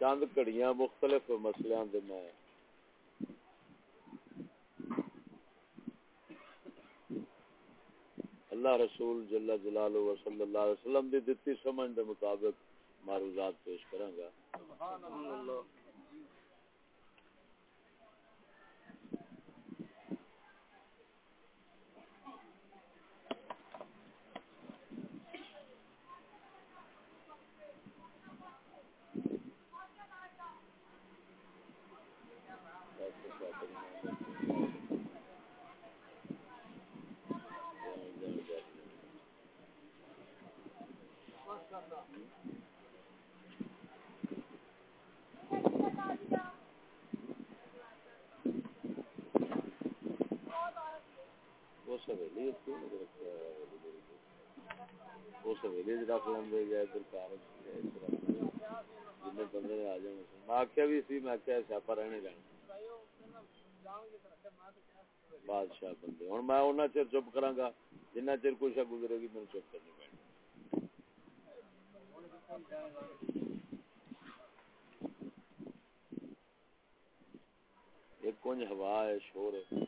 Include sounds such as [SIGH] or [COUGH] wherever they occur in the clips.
چند کڑیاں مختلف مسلیاں دے میں۔ اللہ رسول جل جلال و صلی اللہ علیہ وسلم دی دتی سمجھ دے مطابق معروضات پیش کراں گا سبحان اللہ۔ رکھ لیں یا ادھر کارج جن بندے آ میں آخیا بھی سی میں آخیا سیاپا رہنے بادشاہ بندے ہوں میں اُنہ چر چپ کرا گا جنہ چر کوئی شا گزرے گی میرے چپ کرنی پڑی ایک کنج ہوا ہے، شور ہے۔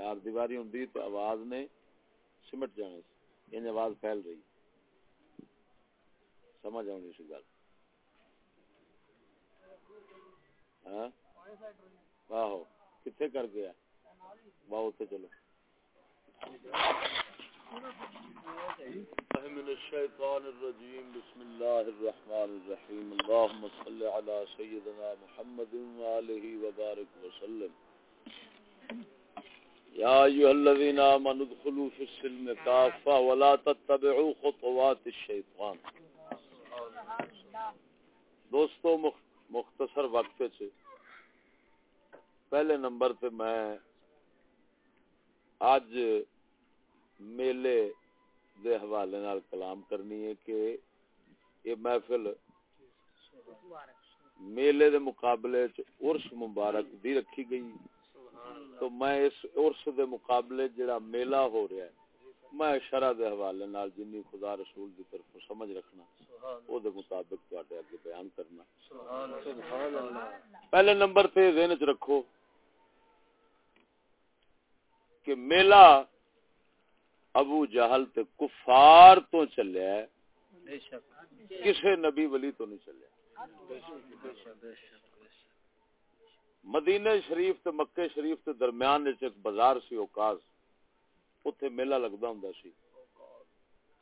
چار دیواری ہوں تو آواز نے سمٹ جانے سے یعنی آواز پھیل رہی۔ سمجھ آؤں سی گل۔ ہاں؟ آہو کتنے کر گیا؟ واہ اتنے چلو۔ من الشيطان الرجيم بسم الله الرحمن الرحيم اللهم صل على سيدنا محمد وآله وبارك وسلم يا ايها الذين امنوا ادخلوا في السلم كافة ولا تتبعوا خطوات الشيطان. دوستو مختصر وقت سے پہلے نمبر پہ میں اج میلے دے حوالے نال کلام کرنی ہے کہ یہ محفل میلے دے مقابلے چ عرس مبارک دی رکھی گئی۔ تو میں اس عرس دے مقابلے جڑا میلہ ہو رہا ہے میں شرع دے حوالے نال جنی خدا رسول دی طرف سمجھ رکھنا او دے مطابق تواڈے اگے بیان کرنا۔ سبحان اللہ۔ پہلے نمبر تے ذہن وچ رکھو کہ میلہ ابو جہل تے کفار تو چلیا ہے کسے نبی ولی تو نہیں چلیا مدینہ شریف تے مکہ شریف تے درمیان وچ ایک بازار سی اوکاز اوتھے میلہ لگدا ہوندا سی۔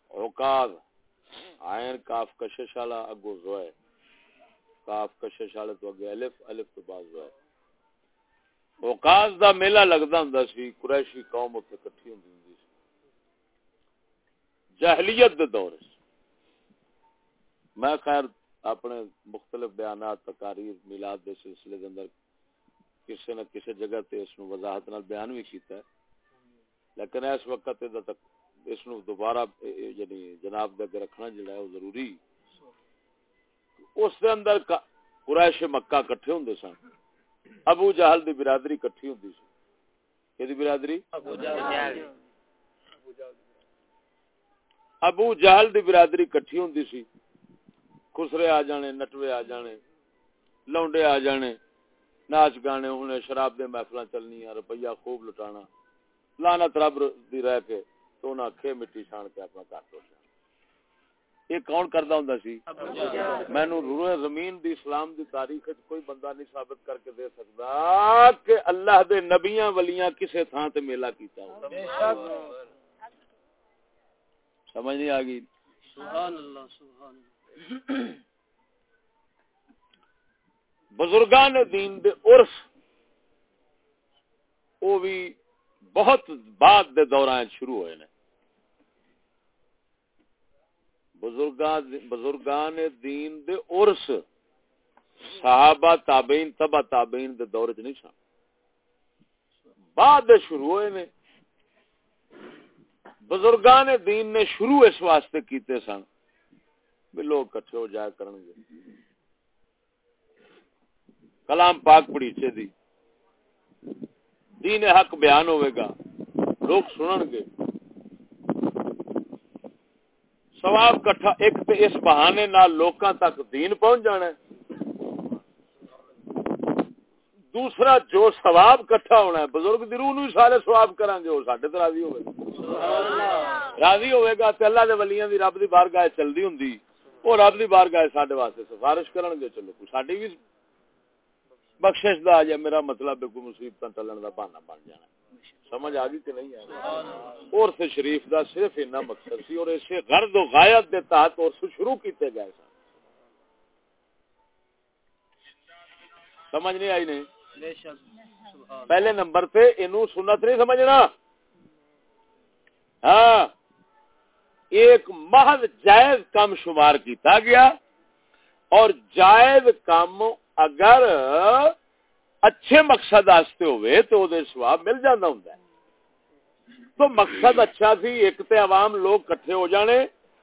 اوکاز عین کاف کشش والا اگو زوئے۔ کاف کشش والے تو اگے الف الف تو بعد زوئے۔ اوکاز دا میلہ لگدا ہوندا سی، قریشی قوم اوتھے اکٹھی ہوندی ہوندی سی۔ جاہلیت دے دور وچ۔ میں خیر اپنے مختلف بیانات، تقاریر، میلاد دے سلسلے دے اندر کسی نہ کسی جگہ تے اس نو وضاحت نال بیان بھی کیتا ہے۔ لیکن اس وقت تک اس نو دوبارہ یعنی جناب دے رکھنا جڑا ہے وہ ضروری۔ اس دے اندر قریش مکہ کٹھے ہوندے سن۔ ابو جہل دی برادری کٹھی ہوندی سی کدی برادری؟ ابو جہل۔ ابو جہل دی برادری کٹھی ہوندی سی۔ خسرے آ جانے نٹوے آ جانے لونڈے آ جانے۔ ناچ گانے ہونے شراب دے محفل چلنی روپیہ خوب لٹانا۔ لانت رب دی رہ کے تو نہ کھے مٹی چھان کے اپنا گھر تو یہ کون کردا ہوندا سی؟ مینوں روح زمین دی اسلام دی تاریخ وچ کوئی بندہ نہیں ثابت کر کے دے سکدا کہ اللہ دے نبیاں ولیاں کسے تھاں تے میلہ کیتا ہو۔ بے شک سمجھ نہیں آ گئی؟ سبحان اللہ سبحان اللہ۔ بزرگان دین دے عرف، او بھی بہت بعد دے دوران شروع ہوئے نے۔ بزرگان بزرگان دین دے عرس صحابہ، تابعین تبا تابعین دے دور چ نہیں سن بعد دے شروع ہوئے نے۔ بزرگان دین نے شروع اس واسطے کیتے سن، بھی لوگ کٹھے ہو جایا کرن گے کلام پاک پڑیچے دی۔ دین حق بیان ہوئے گا۔ لوگ سنن گے۔ سواب کٹھا ایک تے اس بہانے نال لوکاں تک دین پہنچ جانا ہے۔ دوسرا جو ثواب کٹھا ہونا ہے، بزرگ دی روح نو سارے ثواب کران گے او ساڈے تے راضی ہوے راضی ہوے گا تے اللہ دے ولیاں دی رب دی بارگاہ چلدی ہوندی۔ او رب دی بارگاہ ساڈے واسطے سفارش کرن گے، چلو کوئی ساڈی بھی بخشش دا یا میرا مطلب کوئی مصیبت ٹلن دا بہانہ بن جانا سمجھ آ گئی کہ نہیں آ اور سے شریف دا صرف اتنا مقصد سی اور اسے غرض و غایت دے تحت اور سے شروع کیتے گئے سن۔ سمجھ نہیں آئی نہیں؟ پہلے نمبر پہ انہوں سنت نہیں سمجھنا۔ ہاں۔ ایک محض جائز کام شمار کیتا گیا اور جائز کام اگر اچھے مقصد آستے ہوئے تو دے سواب مل جانا ہوں تو مقصد اچھا سی ایک تے عوام لوگ کٹھے ہو جانے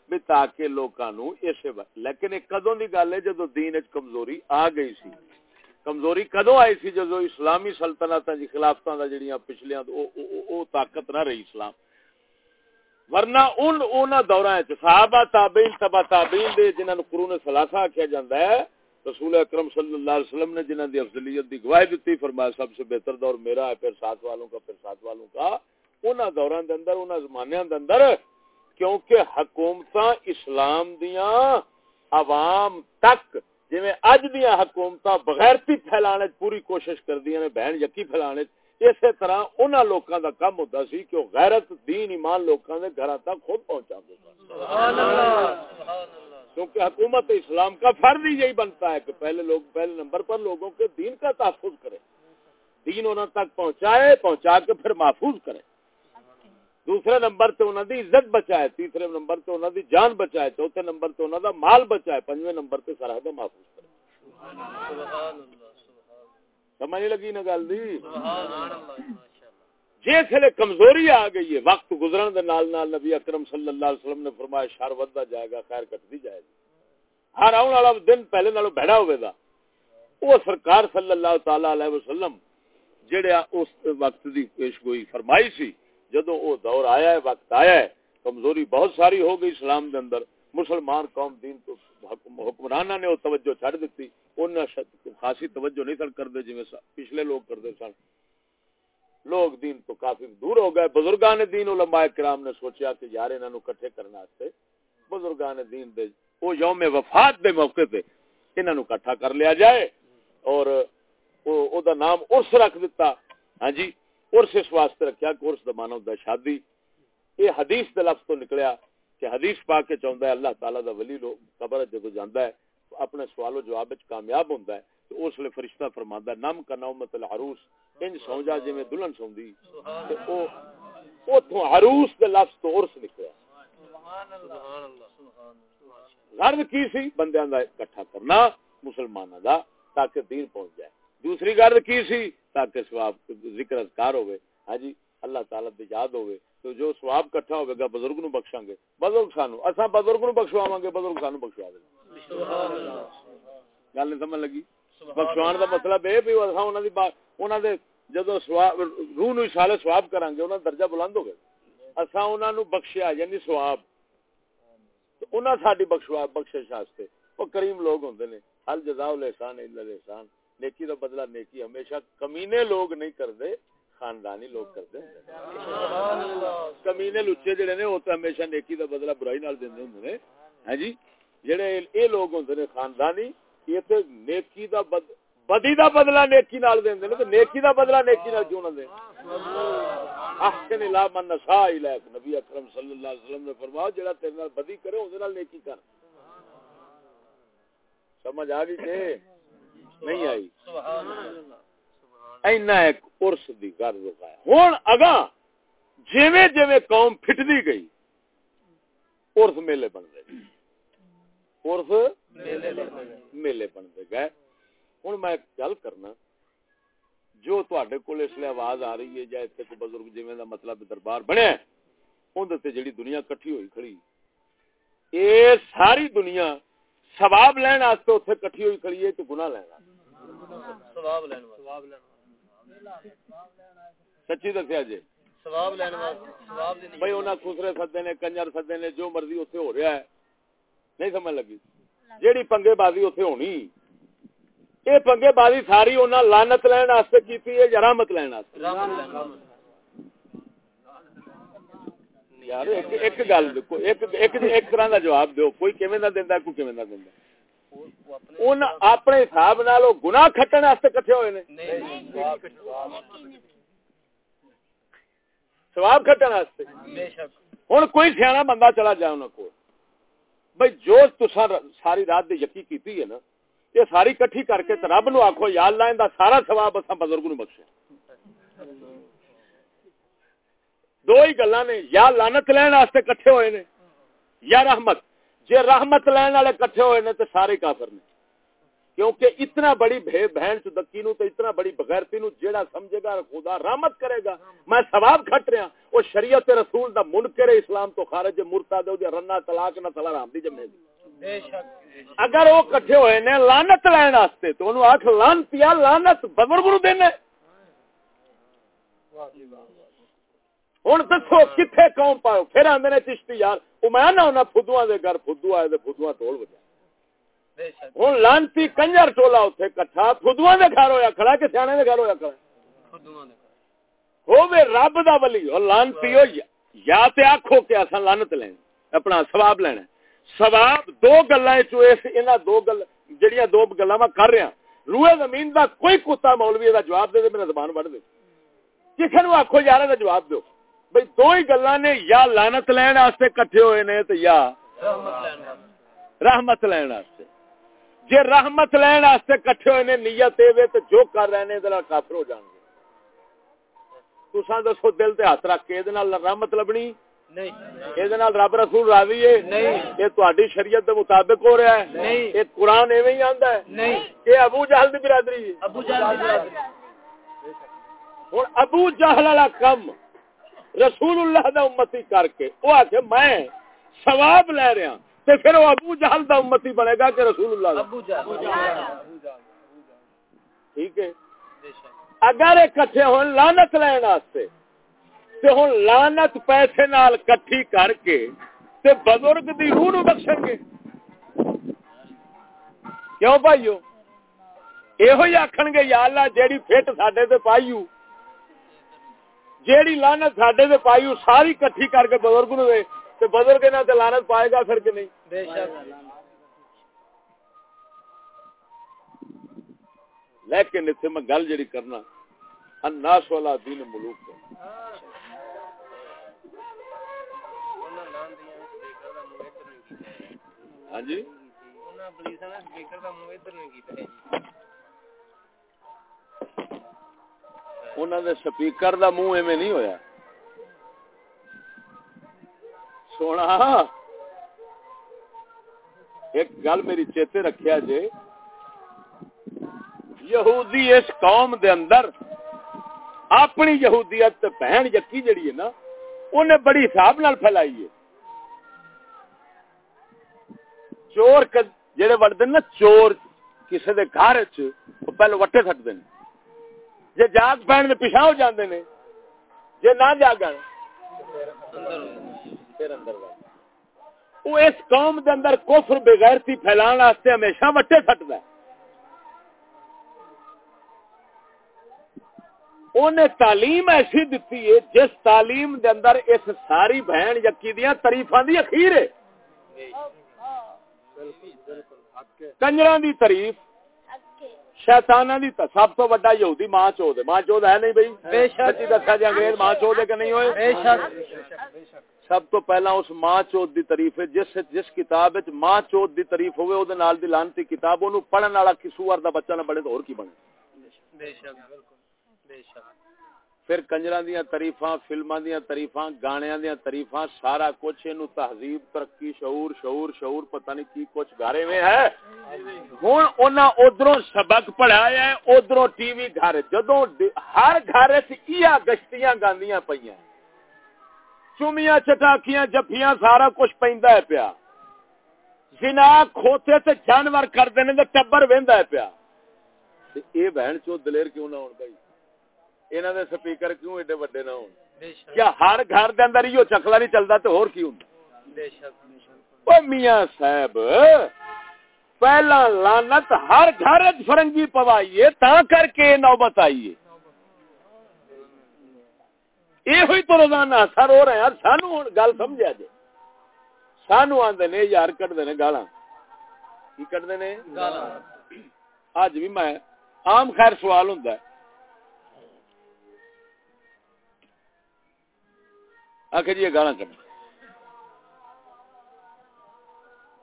بھی تاکہ لوگوں اسے لیکن ایک کدوں دی گل ہے جدو دین کمزوری آ گئی سی کمزوری کدو آئی سی جدو اسلامی سلطنت جی خلافت جہاں پچھلیا او او, او طاقت نہ رہی اسلام۔ ورنہ ان ان دورہ صحابہ تابعین تبا تابعین دے جنہاں نو قرون ثلاثہ آکھیا جاندا ہے رسول اکرم صلی اللہ علیہ وسلم نے جنہوں نے افضلیت دی گواہی دیتی فرمایا سب سے بہتر دور میرا ہے، پھر ساتھ والوں کا، پھر ساتھ والوں کا۔ انہوں دوران دے اندر انہوں زمانے دے اندر، کیونکہ حکومتاں اسلام دیاں عوام تک جی اج دیا حکومت بغیرتی پھیلانے پوری کوشش کردیا نے، بہن یقی پھیلانے اسی طرح انہوں لوگوں کا کام ہوتا سی کہ غیرت دین ایمان لوگوں کے گھر تک خود پہنچا کیونکہ حکومت اسلام کا فرض ہی یہی بنتا ہے کہ پہلے لوگ پہلے نمبر پر لوگوں کے دین کا تحفظ کرے۔ دین انہوں تک پہنچائے پہنچا کے پھر محفوظ کرے۔ دوسرے نمبر تے انہوں دی عزت بچائے تیسرے نمبر تے انہوں دی جان بچائے چوتھے نمبر تے انہوں دا مال بچائے پنجویں نمبر تے سرحد محفوظ کرے۔ سمجھ لگی نا گل دی؟ جس لے کمزوری آ گئی ہے وقت گزرن دے نال نال نبی اکرم صلی اللہ علیہ وسلم نے فرمایا شر ودتا جائے گا خیر کٹتی جائے گی۔ ہر آن والا دن پہلے نالوں بہڑا ہوئے گا۔ وہ سرکار صلی اللہ تعالی علیہ وسلم جڑے اس وقت دی پیش گوئی فرمائی سی جدو وہ دور آیا ہے وقت آیا ہے کمزوری بہت ساری ہو گئی اسلام دے اندر۔ مسلمان قوم دین تو حکمرانہ نے وہ توجہ چھڑ دیتی۔ خاصی توجہ نہیں سن کرتے جی پچھلے لوگ کرتے سن۔ لوگ دین تو کافی دور ہو گئے۔ بزرگان دین علماء کرام نے سوچا کہ یار انہوں کٹھے کرنا سے بزرگان دین دے وہ یوم وفات دے موقع تے انہوں کٹھا کر لیا جائے۔ اور او دا نام ارس رکھ دیتا ہاں جی ارس اس واسطے رکھیا کہ ارس دمانا ہوتا شادی۔ یہ حدیث دے لفظ تو نکلیا کہ حدیث پا کے چاہتا ہے، اللہ تعالیٰ دا ولی لو قبر جدو جانا ہے اپنے سوال و جواب کامیاب ہوتا ہے تو اس لیے فرشتہ فرماندا ہے نم کا نومت العروس۔ انج سو جا جی میں دلہن سوندی تے او اوتھوں عروس دے لفظ تو ارس نکلیا۔ غرض کی سی؟ بندیاں دا اکٹھا کرنا مسلماناں دا تاکہ دین پہنچ جائے۔ دوسری غرض کی سی؟ تاکہ ثواب ذکر اذکار ہوے ہاں جی اللہ تعالی دی یاد ہوے تو جو ثواب اکٹھا ہوے گا بزرگ نو بخشاں گے۔ بزرگ سانو اساں بزرگ نو بخشواواں گے بزرگ سانو بخشوا دے سبحان اللہ گل نہیں سمجھ لگی؟ بخشوان دا مطلب اے بھی اساں انہاں دی انہاں دے جدو ثواب روح نو اشارے ثواب کران گے انہاں درجہ بلند ہو گئے اساں انہاں نو بخشیا یعنی ثواب تو انہاں ساڈی بخشوا بخشش واسطے۔ او کریم لوگ ہوندے نے ہر جزاء الاحسان الا الاحسان۔ نیکی دا بدلہ نیکی ہمیشہ کمینے لوگ نہیں کرتے خاندانی لوگ کرتے کمینے لچے جڑے نے وہ تو ہمیشہ نیکی دا بدلہ برائی نال دیندے ہوندے نے۔ ہاں جی؟ جڑے اے لوگ ہوندے نے خاندانی یہ تے نیکی دا بد بدی دا بدلہ نیکی نال دیندے نے تے نیکی دا بدلہ نیکی نال کیوں نہ دے؟ احسن الا من نساء الیک نبی اکرم صلی اللہ علیہ وسلم نے فرمایا جڑا تیرے نال بدی کرے اون دے نال نیکی کر۔ سمجھ آ گئی تے نہیں آئی؟ اینا ایک ارس دی گھر رکایا ہوں اگا جیویں جیویں قوم پھٹدی گئی ارس میلے بن گئے۔ ارس میلے بن گئے ہوں میں گل کرنا جو تے کول اس لیے آواز آ رہی ہے جائے کوئی بزرگ دا مطلب دربار بنیا اندر جڑی دنیا کٹھی ہوئی کھڑی اے ساری دنیا سواب لین واسطے اتنے کٹھی ہوئی کھڑی ہے تو گناہ لینا سچی دسیا جی بھائی انہیں خسرے سدے نے کنجر سدے نے جو مرضی اتنے ہو رہا ہے نہیں سمجھ لگی۔ جیڑی پنگے بازی اتنے ہونی یہ پنگے بازی ساری انہیں لانت لین کی یا رحمت لین یار ایک گل ایک طرح کا جواب دو کوئی کیون کا دینا کوئی کیون کا دینا اپنے حساب نال گنا کٹن کٹھے ہوئے سواب کٹن ہوں کوئی سیاح بندہ چلا جائے انہوں کو بھائی جو تسا ساری رات یقین کیتی ہے نا، یہ ساری کٹھی کر کے رب نو آخو یا اللہ ان سارا سواب اصا بزرگ نو بخشے۔ دو ہی گلا نے، یا لانت لین واسطے کٹھے ہوئے نے، یا رحمت۔ جے رحمت لین والے کٹھے ہوئے نے تو سارے کافر نے۔ کیونکہ اتنا بڑی بہن چکی نو تو اتنا بڑی بغیرتی نو جیڑا سمجھے گا خدا رحمت کرے گا میں ثواب کھٹ رہا وہ شریعت رسول دا منکر اسلام تو خارج مرتا دے رنا طلاق نہ تلا رام دی جمے دی۔ اگر وہ کٹھے ہوئے نے لانت لین واسطے تو انہوں آخ لانت یا لانت بزرگ نو دینے۔ ہوں دسو کتنے قوم پاؤ؟ پھر آدھے نے چشتی یار وہ میں نہ فدو دے گھر فدو آئے فدو ٹول بجا ہوں لانتی کنجر ٹولا اتنے کٹھا فدو دے گھر ہوا کھڑا کہ سیانے دے گھر ہوا کھڑا ہو رب دا ولی اور لانتی ہو یا تے آخو کہ اصا لانت لین اپنا سواب لینا سواب دو گلا دو گل جہیا دو گلا میں کر رہا روئے زمین دا کوئی کتا مولوی دا جواب دے دے میرا زبان بڑھ دے۔ کسی نو آخو یار دا جواب دو بھائی دو ہی گلا نے یا لانت لین واسطے کٹھے ہوئے نے یا رحمت لین واسطے۔ جے رحمت لین واسطے کٹھے ہوئے نے نیت اے تو جو کر رہے نے ذرا کافر ہو جان گے۔ تساں دسو دل تے ہاتھ رکھ کے نال رحمت لبنی؟ نہیں۔ رب رسول راضی ہے؟ نہیں۔ یہ تہاڈی شریعت دے مطابق ہو رہا ہے؟ نہیں۔ یہ قرآن ایویں ہی آندا ہے؟ نہیں۔ یہ ابو جہل دی برادری ابو جہل دی برادری۔ ہن ابو جہل والا کم رسول اللہ دا امتی کر کے وہ آ کے میں ثواب لے رہا۔ تے پھر وہ ابو جہل دا امتی بنے گا کہ رسول اللہ ابو جہل ٹھیک ہے؟ اگر کٹھے ہون لعنت لین واسطے تے ہن لعنت پیسے نال کٹھی کر کے تے بزرگ دی روح نو بخشن گے۔ کیوں بھائیو؟ گے یا اللہ جیڑی پھٹ ساڈے تے پائیو جیڑی لانت ساڈے تے پائی ساری کٹھی کر کے بزرگ نو دے تے بزرگ نہ تے لانت پائے گا پھر کہ نہیں؟ بے شک۔ لیکن اتنے میں گل جڑی کرنا الناس والا دین ملوک ہاں جی۔ انہوں نے سپیکر دا منہ ایویں نہیں ہویا۔ سونا۔ ایک گل میری چیتے رکھیا جے۔ یہودی اس قوم دے اندر اپنی یہودیت بہن یقی جڑی ہے نا، انہیں بڑی حساب نال پھیلائی ہے۔ چور جڑے وڑتے نا، چور کسی دے گھر چ پہلے وٹے سٹتے ہیں جی جاگ پہن میں پیچھا ہو جاندے نے جی نہ جاگن۔ وہ اس قوم دے اندر کفر بغیرتی پھیلان واسطے ہمیشہ وٹے سٹتا انہیں تعلیم ایسی دیتی ہے جس تعلیم دے اندر اس ساری بہن یقی دیا تریفا دی اخیر ہے۔ کنجران دی تریف شیطانہ دی سب تو بڑا یہودی ماں چود ماں چود ہے نہیں بھائی بے شک۔ دسا جی انگریز ماں چود ہے کہ نہیں ہوئے؟ بے شک۔ سب تو پہلا اس ماں چود دی تعریف ہے جس جس کتاب وچ ماں چود دی تعریف ہوے او دے نال دی لعنتی کتاب اونوں پڑھن والا کسوار دا بچہ نہ بڑے تو اور کی بنے؟ بے شک بالکل بے شک۔ پھر کنجرا دیا تریفا فلما دیا تریفا گانے دیا تریفا سارا کچھ یہ تہذیب ترقی شعور شعور شعور پتہ نہیں کی کچھ گارے میں ہے۔ ہوں ادھر سبق پڑھایا ادھر ٹی وی گھر۔ جدو ہر گھر گشتیاں گاندیاں پہ چومیاں چٹاکیاں جفیاں سارا کچھ پہ پیا۔ جنا کھوتے سے جانور کرتے ٹبر وہدا پیا۔ یہ بہن چو دلیر کیوں نہ ہو بھائی؟ انہوں نے سپیکر کیوں ایڈے وڈے نہ ہو کیا ہر گھر دے اندر ہی چکلا نہیں چلتا تو ہور کی میاں صاحب پہلا لانت ہر گھر فرنگی پوائیے تا کر کے نوبت آئیے۔ یہ ہوئی تو روزانہ سر ہو رہے ہیں۔ سانو گل سمجھا جی سانو آدھے نے یار کٹتے ہیں گالا کی کٹتے ہیں اج بھی میں عام خیر سوال ہوں آخ جی گالا کٹ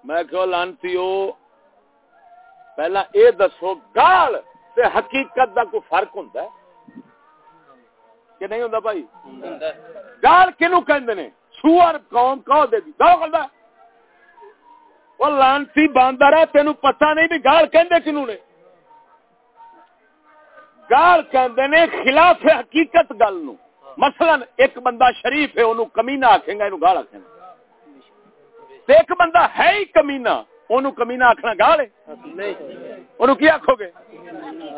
میں کہ لانتی پہلا اے دسو گال تے حقیقت دا کوئی فرق ہوں کہ نہیں ہوں بھائی؟ گال کنو کہ سور قوم کہو دے دی۔ لانسی باندر ہے تینوں پتہ نہیں بھی گال کہ نے؟ گال کہ خلاف حقیقت گل نو۔ مثلا ایک بندہ شریف ہے انہوں کمینہ آکھیں گا انہوں گال آکھیں گا۔ ایک بندہ ہے ہی کمینہ انہوں کمینہ آکھنا گال ہے۔ انہوں کیا آکھو گے؟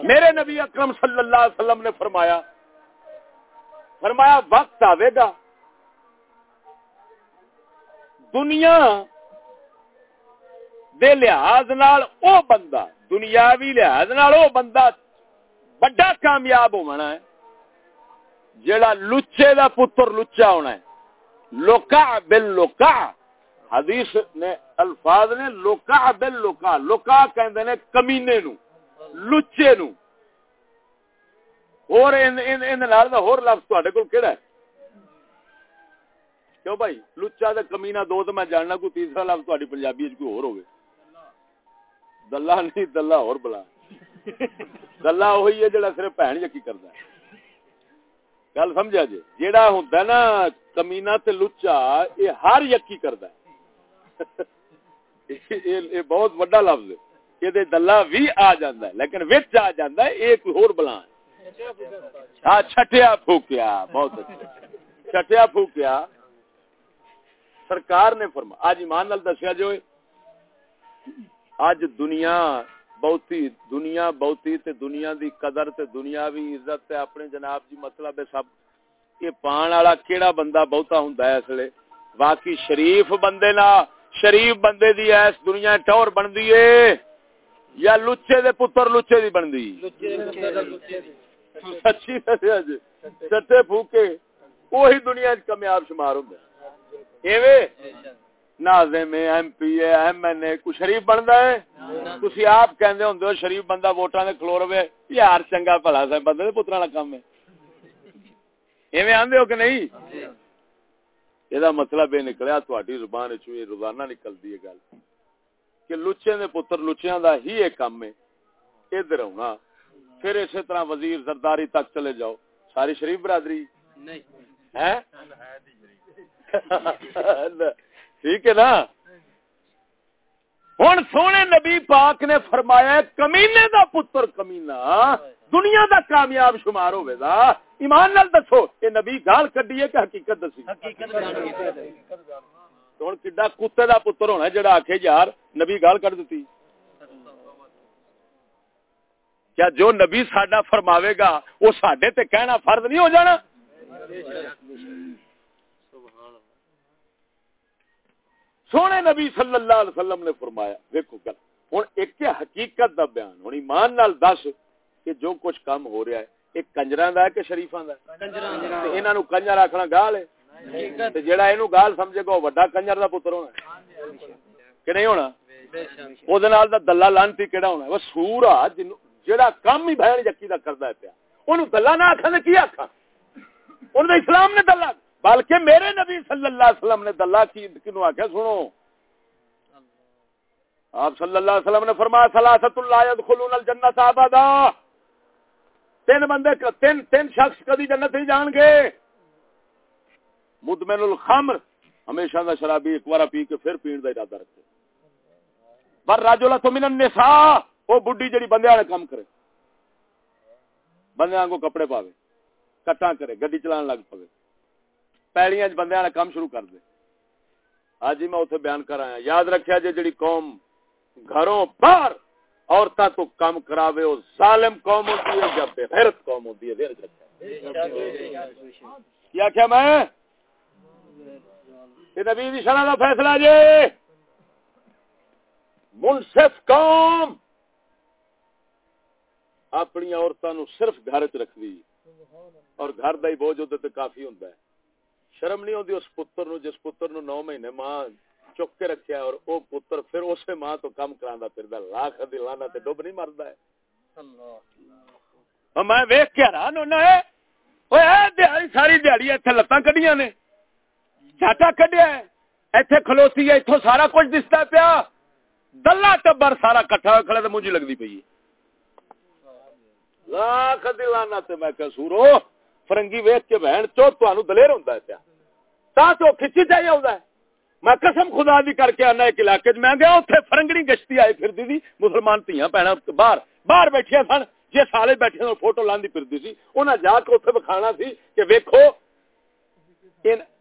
میرے نبی اکرم صلی اللہ علیہ وسلم نے فرمایا فرمایا، وقت آوے گا۔ دنیا دے لحاظ نال او بندہ، دنیاوی لحاظ نال او بندہ بڑا کامیاب ہونا ہے جڑا لچے دا پتر لچا ہونا ہے۔ لوکا بل لوکا حدیث نے، الفاظ نے لوکا بل لوکا لوکا کہندے نے کمینے نو لچے نو۔ اور ان ان ان نال دا ہور لفظ تواڈے کول کیڑا ہے؟ کیوں بھائی؟ لچا تے کمینہ دو تے میں جاننا کوئی تیسرا لفظ تواڈی پنجابی وچ کوئی ہور ہوے دلہ نہیں، دلہ اور بلا۔ گلا وہی ہے جڑا صرف بہن یقین کرتا ہے۔ گل سمجھا جی؟ جیڑا ہوندا نا کمینا تے لچا یہ ہر یقین کرتا ہے۔ یہ بہت بڑا لفظ ہے۔ یہ دلہ بھی آ جاندا ہے، لیکن وچ آ جاندا ہے یہ کوئی اور بلا ہے۔ ہاں چھٹیا پھوکیا، بہت اچھا۔ چھٹیا پھوکیا۔ سرکار نے فرما، آج ایمان نال دسیا جو اج دنیا بہتی دنیا بہتی تے دنیا دی قدر تے دنیاوی عزت تے اپنے جناب جی مطلب ہے سب، یہ پان والا کیڑا بندہ بہتا ہوندا ہے اسلے باقی شریف بندے نا، شریف بندے دی ایس دنیا ٹور بندی ہے یا لچے دے پتر لچے دی بندی لچے سچی دسیا جی سٹے پھوکے وہی دنیا کامیاب شمار ہوندا ایویں؟ ناظم M P A, M N A, کوئی شریف بندا ہے؟ تسی آپ کہندے ہوندے ہو شریف بندہ ووٹاں دے کھلو رہے۔ یار چنگا بھلا سا بندے دے، پتراں دا کام ہے۔ ایویں آندے ہو کہ نہیں؟ یہ مطلب یہ نکلیا، تہاڈی زبان وچ روزانہ نکلدی ہے گل۔ کہ لچے دے پتر لچیاں دا ہی ایک کام ہے۔ ادھر ہونا۔ پھر اسی طرح وزیر زرداری تک چلے جاؤ۔ ساری شریف برادری؟ [LAUGHS] ٹھیک ہے نا؟ ہوں سونے نبی پاک نے فرمایا کمینے دا پتر کمینا دنیا دا کامیاب شمار ہوئے دا۔ ایمان نال دسو یہ نبی گال کڈی ہے کہ حقیقت دسی؟ ہوں کڈا کتے دا پتر ہونا جڑا آخے یار نبی گال کٹ دیتی کیا جو نبی ساڈا فرماوے گا وہ ساڈے تے کہنا فرض نہیں ہو جانا؟ سونے نبی صلی اللہ علیہ وسلم نے فرمایا دیکھو گل ہوں ایک حقیقت دا بیان ہوں ایمان نال دس کہ جو کچھ کام ہو رہا ہے ایک کنجراں دا ہے کہ شریفاں دا ہے؟ انہاں نو کنجر آکھنا گال ہے؟ تے جیڑا اینو گال سمجھے گا بڑا کنجر دا پتر ہونا کہ نہیں ہونا؟ او دے نال دا دلہ لانتی کیڑا ہونا وہ سورا جن جیڑا کام ہی بہن یکی دا کردا ہے پیا۔ اونوں دلہ نہ آکھن کی آکھاں؟ اون دا اسلام نے دلہ۔ بلکہ میرے نبی صلی اللہ علیہ وسلم نے دلہ کی کنو آخیا سنو۔ آپ صلی اللہ علیہ وسلم نے فرمایا سلاست اللہ يدخلون الجنت ابدا. تین بندے، تین تین شخص کبھی جنت نہیں جان گے۔ مدمن الخمر ہمیشہ دا شرابی ایک بار پی کے پھر پین دا ارادہ رکھے۔ پر راجولا تو من النساء۔ وہ بڈھی جڑی بندے والے کام کرے۔ بندے کو کپڑے پاوے کٹا کرے گڈی چلان لگ پے پیڑیاں بندے والا کام شروع کر دے۔ آج ہی میں اتنے بیان کر آیا۔ یاد رکھیا جی جڑی قوم گھروں باہر عورتوں تو کام کراوے وہ ظالم قوم ہوتی ہے، یا بے غیرت قوم ہوتی ہے کیا کیا میں؟ نبی شرح کا فیصلہ جی منصف قوم۔ اپنی عورتوں صرف گھر چ رکھ دی اور گھر کا ہی بوجھ ہوتے کافی ہوں شرم نہیں ہوتی اس پتر نو جس پتر نو نو مہینے ماں چک کے رکھیا اور او پتر پھر اسے ماں تو کم کراندا پھردا لاکھ دی لانا تے ڈوب نہیں مردا ہے۔ اللہ میں ویکھ کے حیران ہونا ہے اوے دیہاڑی ساری دیہڑی ایتھے لتاں کڈیاں نے۔ چاٹا کڈیا ہے۔ ایتھے کھلوتی ہے، ایتھوں سارا کچھ دستا پیا۔ دلہ ٹبر سارا کٹھا کھڑا تے مجھے لگدی پئی ہے۔ لاکھ دی لانا تے میں کہ سورو، فرنگی ویکھ کے بہن چو تانوں دلیر ہوندا ہے پیا۔ تا تو کھچی چاہیے ہوندا ہے۔ میں قسم خدا دی کر کے آنا ایک علاقے میں گیا اتنے فرنگڑی گشتی آئی پھر دی، مسلمان تیاں پینا باہر۔ باہر بیٹھے سن جی سالے بیٹھے سن، فوٹو لاندی پھر دی سی۔ انہیں جا کے اتنے بکھانا سی کہ ویکھو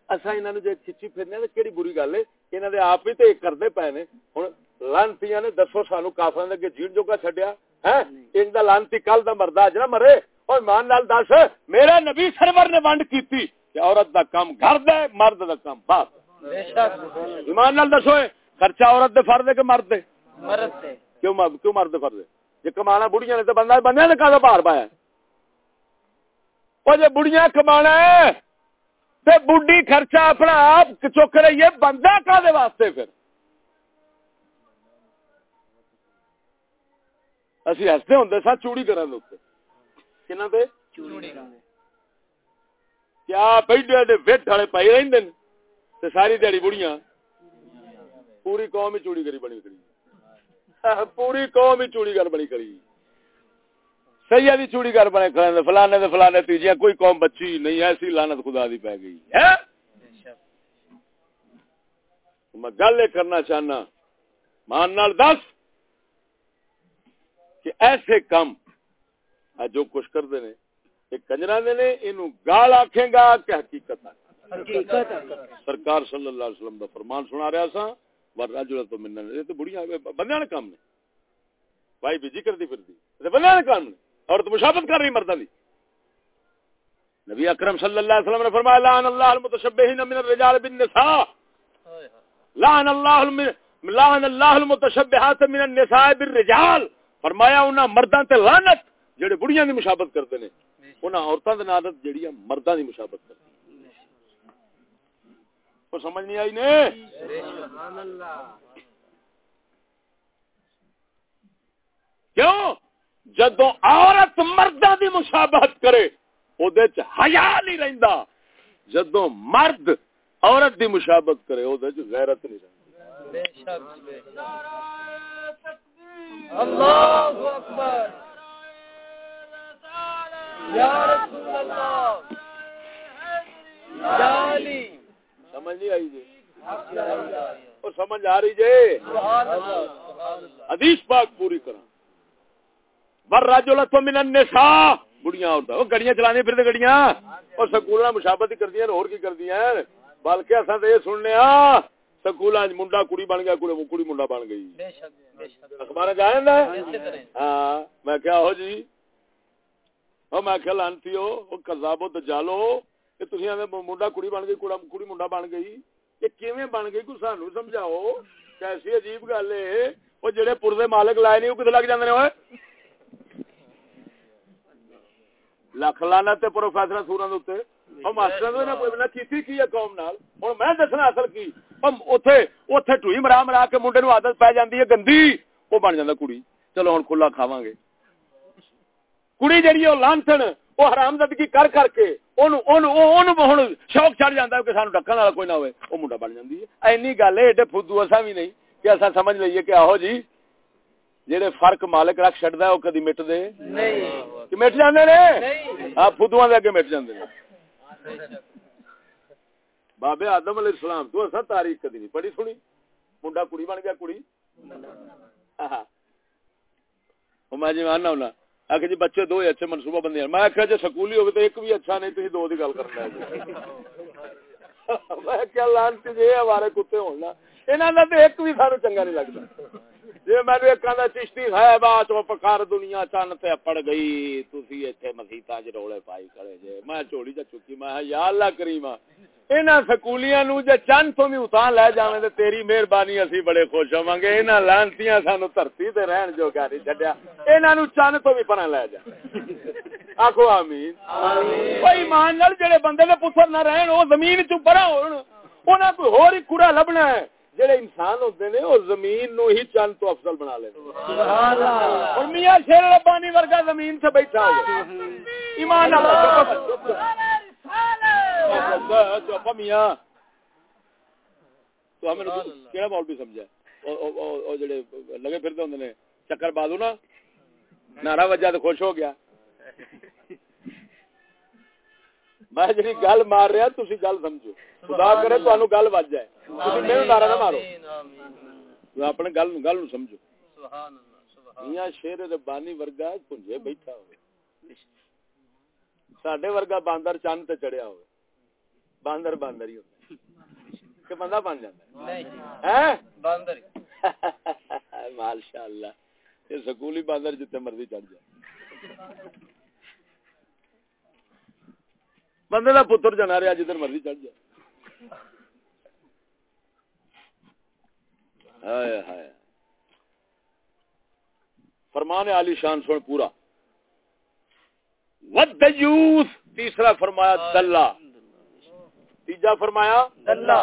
اصا انہوں جی کھچی پھرنے تو کہڑی بری گل ہے؟ انہوں نے آپ ہی تو کرتے پے نے۔ ہوں لانتی نے، دسو سانو کافر اگے جیڑ جو کا چڈیا ان کا لانتی کل کا مرد اج نہ مرے۔ اور مان لال دس میرا نبی سرور نے ونڈ کی عورت دا کام گھر دے مرد دا کام باپ۔ ایمان نال دسو خرچہ عورت دے فرد ہے کہ مرد دے؟ مرد دے۔ کیوں مرد کیوں مرد ہے جے کمانا بڑیاں نے تے بندہ بندے نے کادا بھار پایا او جے بڑیاں کمانا ہے تے بڈھی خرچہ اپنا آپ چک رہی ہے بندہ کادے واسطے پھر؟ اسی ہستے ہوندے سا چوڑی کرن دے کیا پہلے دے ویٹ والے پائی رہندے نے تے ساری دیہی بڑیاں پوری قوم ہی چوڑی کری بنی کری پوری قوم ہی چوڑی کر بنی کری سید دی چوڑی کر بنے کھڑے فلانے دے فلانے تیجیاں کوئی قوم بچی نہیں ایسی لعنت خدا دی پے گئی ہے میں گل کرنا چاہنا مان نال دس کہ ایسے کم جو کچھ کرتے ہیں کنجرا نے گال آخے گا کہ حقیقت سرکار صلی اللہ علیہ وسلم دا فرمان سنا رہا سا ور تو منن یہ تو بڑیاں بندیاں نے کام نے۔ بھائی بھی ذکر دی پھردی تے بندیاں نے کام نے۔ اور تو مشابہت کر رہی مرداں دی۔ نبی اکرم صلی اللہ علیہ وسلم نے فرمایا لعن اللہ المتشبہین من الرجال بالنساء. لعن اللہ لعن اللہ المتشبہات من النساء بالرجال۔ فرمایا انہاں مرداں تے لعنت، جڑے بڑیاں دی مشابہت کرتے نے۔ انہاں عورتاں دے عادت جڑی مرداں دی مشابہت کرتے کو سمجھ نہیں آئی نے؟ سبحان اللہ کیوں؟ جدو عورت مردہ دی مشابہت کرے او دے وہ حیا نہیں رہندا۔ جدو مرد عورت دی مشابہت کرے او دے وہ غیرت نہیں رہندا۔ اللہ اکبر۔ یا رسول اللہ۔ یا علی۔ سمجھ نہیں آئی جی۔ سمجھ آ رہی جی۔ حدیث پاک پوری کرا بر راجو لتو من النساء۔ بڑیاں ہوتا وہ گڑیاں چلانے پھر گڑیاں۔ اور سکول مشابت کردیا اور کی کردیا بلکہ اصا تو یہ سننے ہاں۔ سکول منڈا کڑی بن گیا کڑی کڑی منڈا بن گئی اخبار ہاں میں کیا ہو جی میں کیا لانتی ہو کزابو دجالو منڈا کڑی بن گئی کڑی منڈا بن گئی یہ کیویں بن گئی کو سانو سمجھاؤ کیسی عجیب گل ہے وہ جڑے پور مالک لائے نہیں وہ کتنے لگ جاندے لکھ لانا تے پروفیسر سورا دے ماسٹر نے کوئی نہ کیتی کی ہے قوم نال؟ ہن میں دسنا اصل کی۔ اوتھے اوتھے ٹوئی مرا مرا کے منڈے نو عادت پے جاندی ہے گندی۔ وہ بن جاندا کڑی۔ چلو ہن کھلا کھاواں گے۔ کڑی جڑی او لانتن وہ حرام زدگی کر کر کے شوق چڑھ جاتا ہے کہ سانو ڈکن والا کوئی نہ ہوئے۔ وہ منڈا بن ہے۔ اینی گل ہے ایڈے فدو اصا بھی نہیں کہ اصا سمجھ لئیے کہ آہو جی جہے فرق مالک رکھ چڑتا ہے کدی مٹ دے؟ مٹ جانے نے؟ ہاں فدو دے اگے مٹ جاندے بابے آدم علیہ السلام تو اصا تاریخ کدی نہیں پڑھی سنی؟ منڈا کڑی بن گیا کڑی؟ میں جی ماننا ہونا۔ آخر جی بچے دو اچھے منصوبہ بندے ہیں۔ میں آخر جی سکولی ہوگی تو ایک بھی اچھا نہیں تھی دو دی گل کرنا ہے میں کیا لانتی جی ہمارے کتے ہونا یہاں کا تو ایک بھی سانو چنگا نہیں لگتا۔ جی مینو ایک چشتی ہے بات پکار دنیا چن تے پڑ گئی۔ تھی اتنے مسیطا چ رولے پائی کھڑے جے۔ میں چوڑی چ چکی میں یا اللہ کریم انہاں سکولیاں نو جے چن تو بھی اتاں لے جاویں تے تیری مہربانی اسی بڑے خوش ہوواں گے انہاں لانتیاں سانو دھرتی تے رہن جو گا نہیں چھڈیا۔ انہاں نو چن تو بھی پرا لے جا۔ آکھو آمین۔ بھائی ایمان نال جڑے بندے دے پتر نہ رہن او زمین چوں پرا ہون انہاں کوئی ہور ہی لبنا ہے۔ جڑے انسان ہوتے نے وہ زمین نو ہی چند تو افضل بنا لے اور میاں شیر ربانی ورگا زمین سے بیٹھا ہو ایمان میاں۔ تو ہمیں کہڑا مول بھی سمجھا جڑے لگے پھرتے ہوں نے چکر بازو نا نارا وجہ تو خوش ہو گیا۔ میں جی گل مار رہا تھی گل سمجھو۔ خدا کرے تو گل بج جائے۔ میرے نعرہ نہ مارو۔ اپنے گل گل سمجھو۔ میاں شیر ربانی ورگا پنجے بیٹھا ہو [LAUGHS] سڈے ورگا باندر چند تے چڑھیا ہو باندر باندر ہی ہوتا کہ بندہ بن جاتا [LAUGHS] ماشاء اللہ۔ یہ سکولی باندر جتنے مرضی چڑھ جائے۔ بندے کا پتر جنا رہا جدھر مرضی چڑھ جائے۔ فرمان علی شان سن پورا۔ ودیوس تیسرا فرمایا دلہ۔ تیجا فرمایا دلہ۔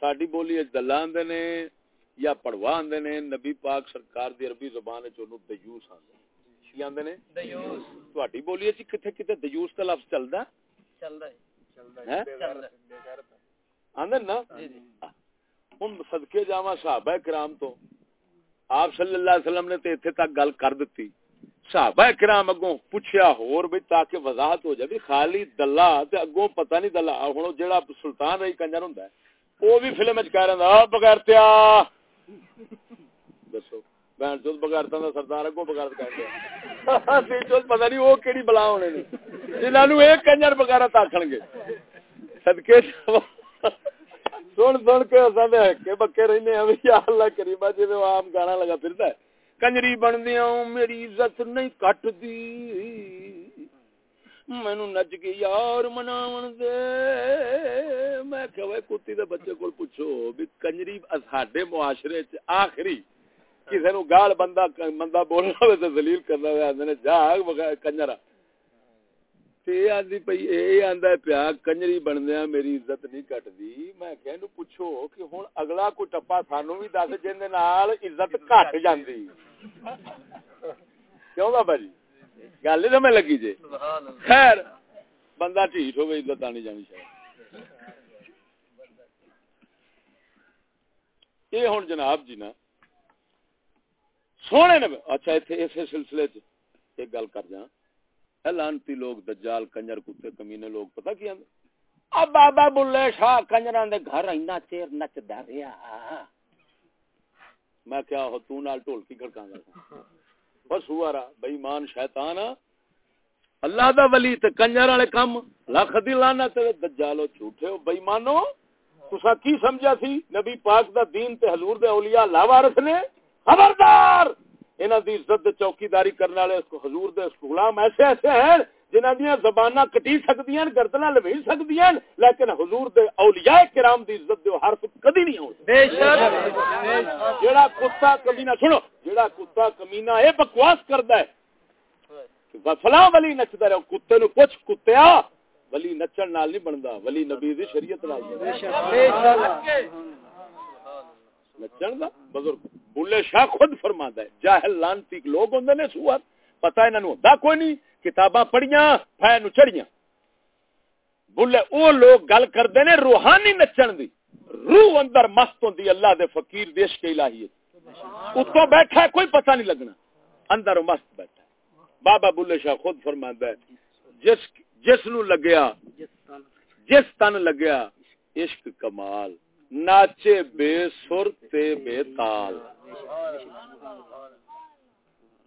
ساڈی بولی دلہ آندے نے یا پڑوا آندے نے نبی پاک سرکار دی عربی زبان وچ اونوں دیوس آندے کی آندے نے؟ دیوس تہاڈی بولی وچ کتے کتے دیوس دا لفظ چلدا چلدا ہے؟ چلدا ہے۔ آندے نا؟ جی جی۔ ہوں سدکے جا صحابہ کرام تو آپ صلی اللہ علیہ وسلم نے تے اتنے تک گل کر دیتی صحابہ کرام اگوں پوچھیا ہور بھی تاکہ وضاحت ہو جائے خالی دلہ تے اگوں پتہ نہیں دلہ، ہن جیڑا سلطان رہی کنجر ہوندا ہے، او بھی فلم وچ کہہ رہا بغیر تیا دسو، بہن چوت بغیرتا دا سردار اگوں بغیرت کہہ دیا۔ [LAUGHS] سی چوت پتہ نہیں او کیڑی بلا ہونے نے جنہاں نو ایک کنجر بغیرت آکھن گے۔ صدکے سن سن کے کے بکے رہنے ہیں یا اللہ کریمہ جی عام گانا لگا پھرتا ہے کنجری بندیا میری عزت نہیں کٹ دی مینو نچ کے یار مناون دے میں کہ کتی دے بچے کول پوچھو بھی کنجری ساڈے معاشرے چ آخری کسی نو گال بندہ بندہ بولنا ہوئے تو ذلیل کرنا ہوئے جاگ کنجرا پیا کنجری بندیا میری عزت نہیں کٹتی میں پوچھو کہ ہوں اگلا کوئی ٹپا سانو بھی دس جن عزت کٹ جی کیوں گا بھائی گل نہیں سمجھ لگی جی خیر بندہ ٹھیک ہو گئی عزت آنی جانی چاہیے یہ ہوں جناب جی نا سونے نے اچھا اتنے اسی سلسلے چ ایک گل کر جا لانتی لوگ، دجال، کنجر، کتے، کمینے لوگ، پتہ کی آندے اب بابا بلے شاہ، کنجراں دے گھر اینا چیر نچدا رہیا۔ میں کیا ہو، تو نال ٹولکی کھڑکاں گا بس ہوا رہا بے ایمان شیطان اللہ دا ولی تے کنجر والے کم۔ لاکھ دی لعنت تے دجالو جھوٹے ہو بے ایمانو تسا کی سمجھا سی؟ نبی پاک دا دین تے حضور دے اولیاء لا وارث نے؟ خبردار! انہاں دی عزت چوکیداری کرنے والے حضور دے غلام ایسے ایسے ہیں جنہاں دی زباناں کٹی سکدیاں گردناں لوی سکدیاں لیکن حضور دے اولیاء کرام دی عزت دے حرف کدی نہیں ہو بے شک۔ جیڑا کتا کمینہ سنو جیڑا کتا کمینہ اے بکواس کردا ہے فلاں ولی نچدا رہو کتے نو پوچھ کتیا ولی نچن نال نہیں بندا ولی نبی دی شریعت نال بے شک بے شک۔ نچن دا بزرگ بلے شاہ خود فرما ہے۔ جاہل لانتی لوگ ہوں نے سوار۔ پتا انہوں ہوتا کوئی نہیں، کتاباں پڑھیاں پھائے نو چڑھیاں۔ بلے او لوگ گل کرتے نے روحانی نچن دی۔ روح اندر مست ہوندی اللہ دے فقیر دیش کے الہی۔ اتوں بیٹھا ہے، کوئی پتہ نہیں لگنا۔ اندر مست بیٹھا ہے۔ بابا بلے شاہ خود فرما ہے، جس جس نو لگیا، جس تن لگیا، عشق کمال۔ ناچے بے سر تے بے تال۔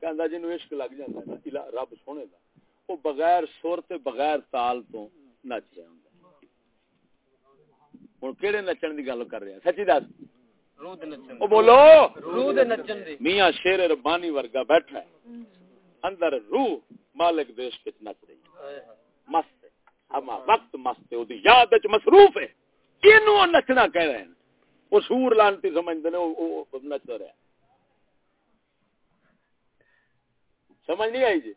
کہندا جنوں عشق لگ جاندا ہے رب سونے دا او بغیر سر تے بغیر تال تو نچ رہا ہوندا ہن کیڑے نچن دی گل کر رہے ہیں؟ سچی دس۔ بولو۔ نچن میاں شیر ربانی ورگا بیٹھا ہے۔ اندر روح مالک دیش کے نچ رہی مست اما وقت مست ہے یاد مصروف ہے۔ یہ نچنا کہہ رہے ہیں وہ سور لانتی سمجھتے ہیں نچ رہا سمجھ نہیں آئی جی۔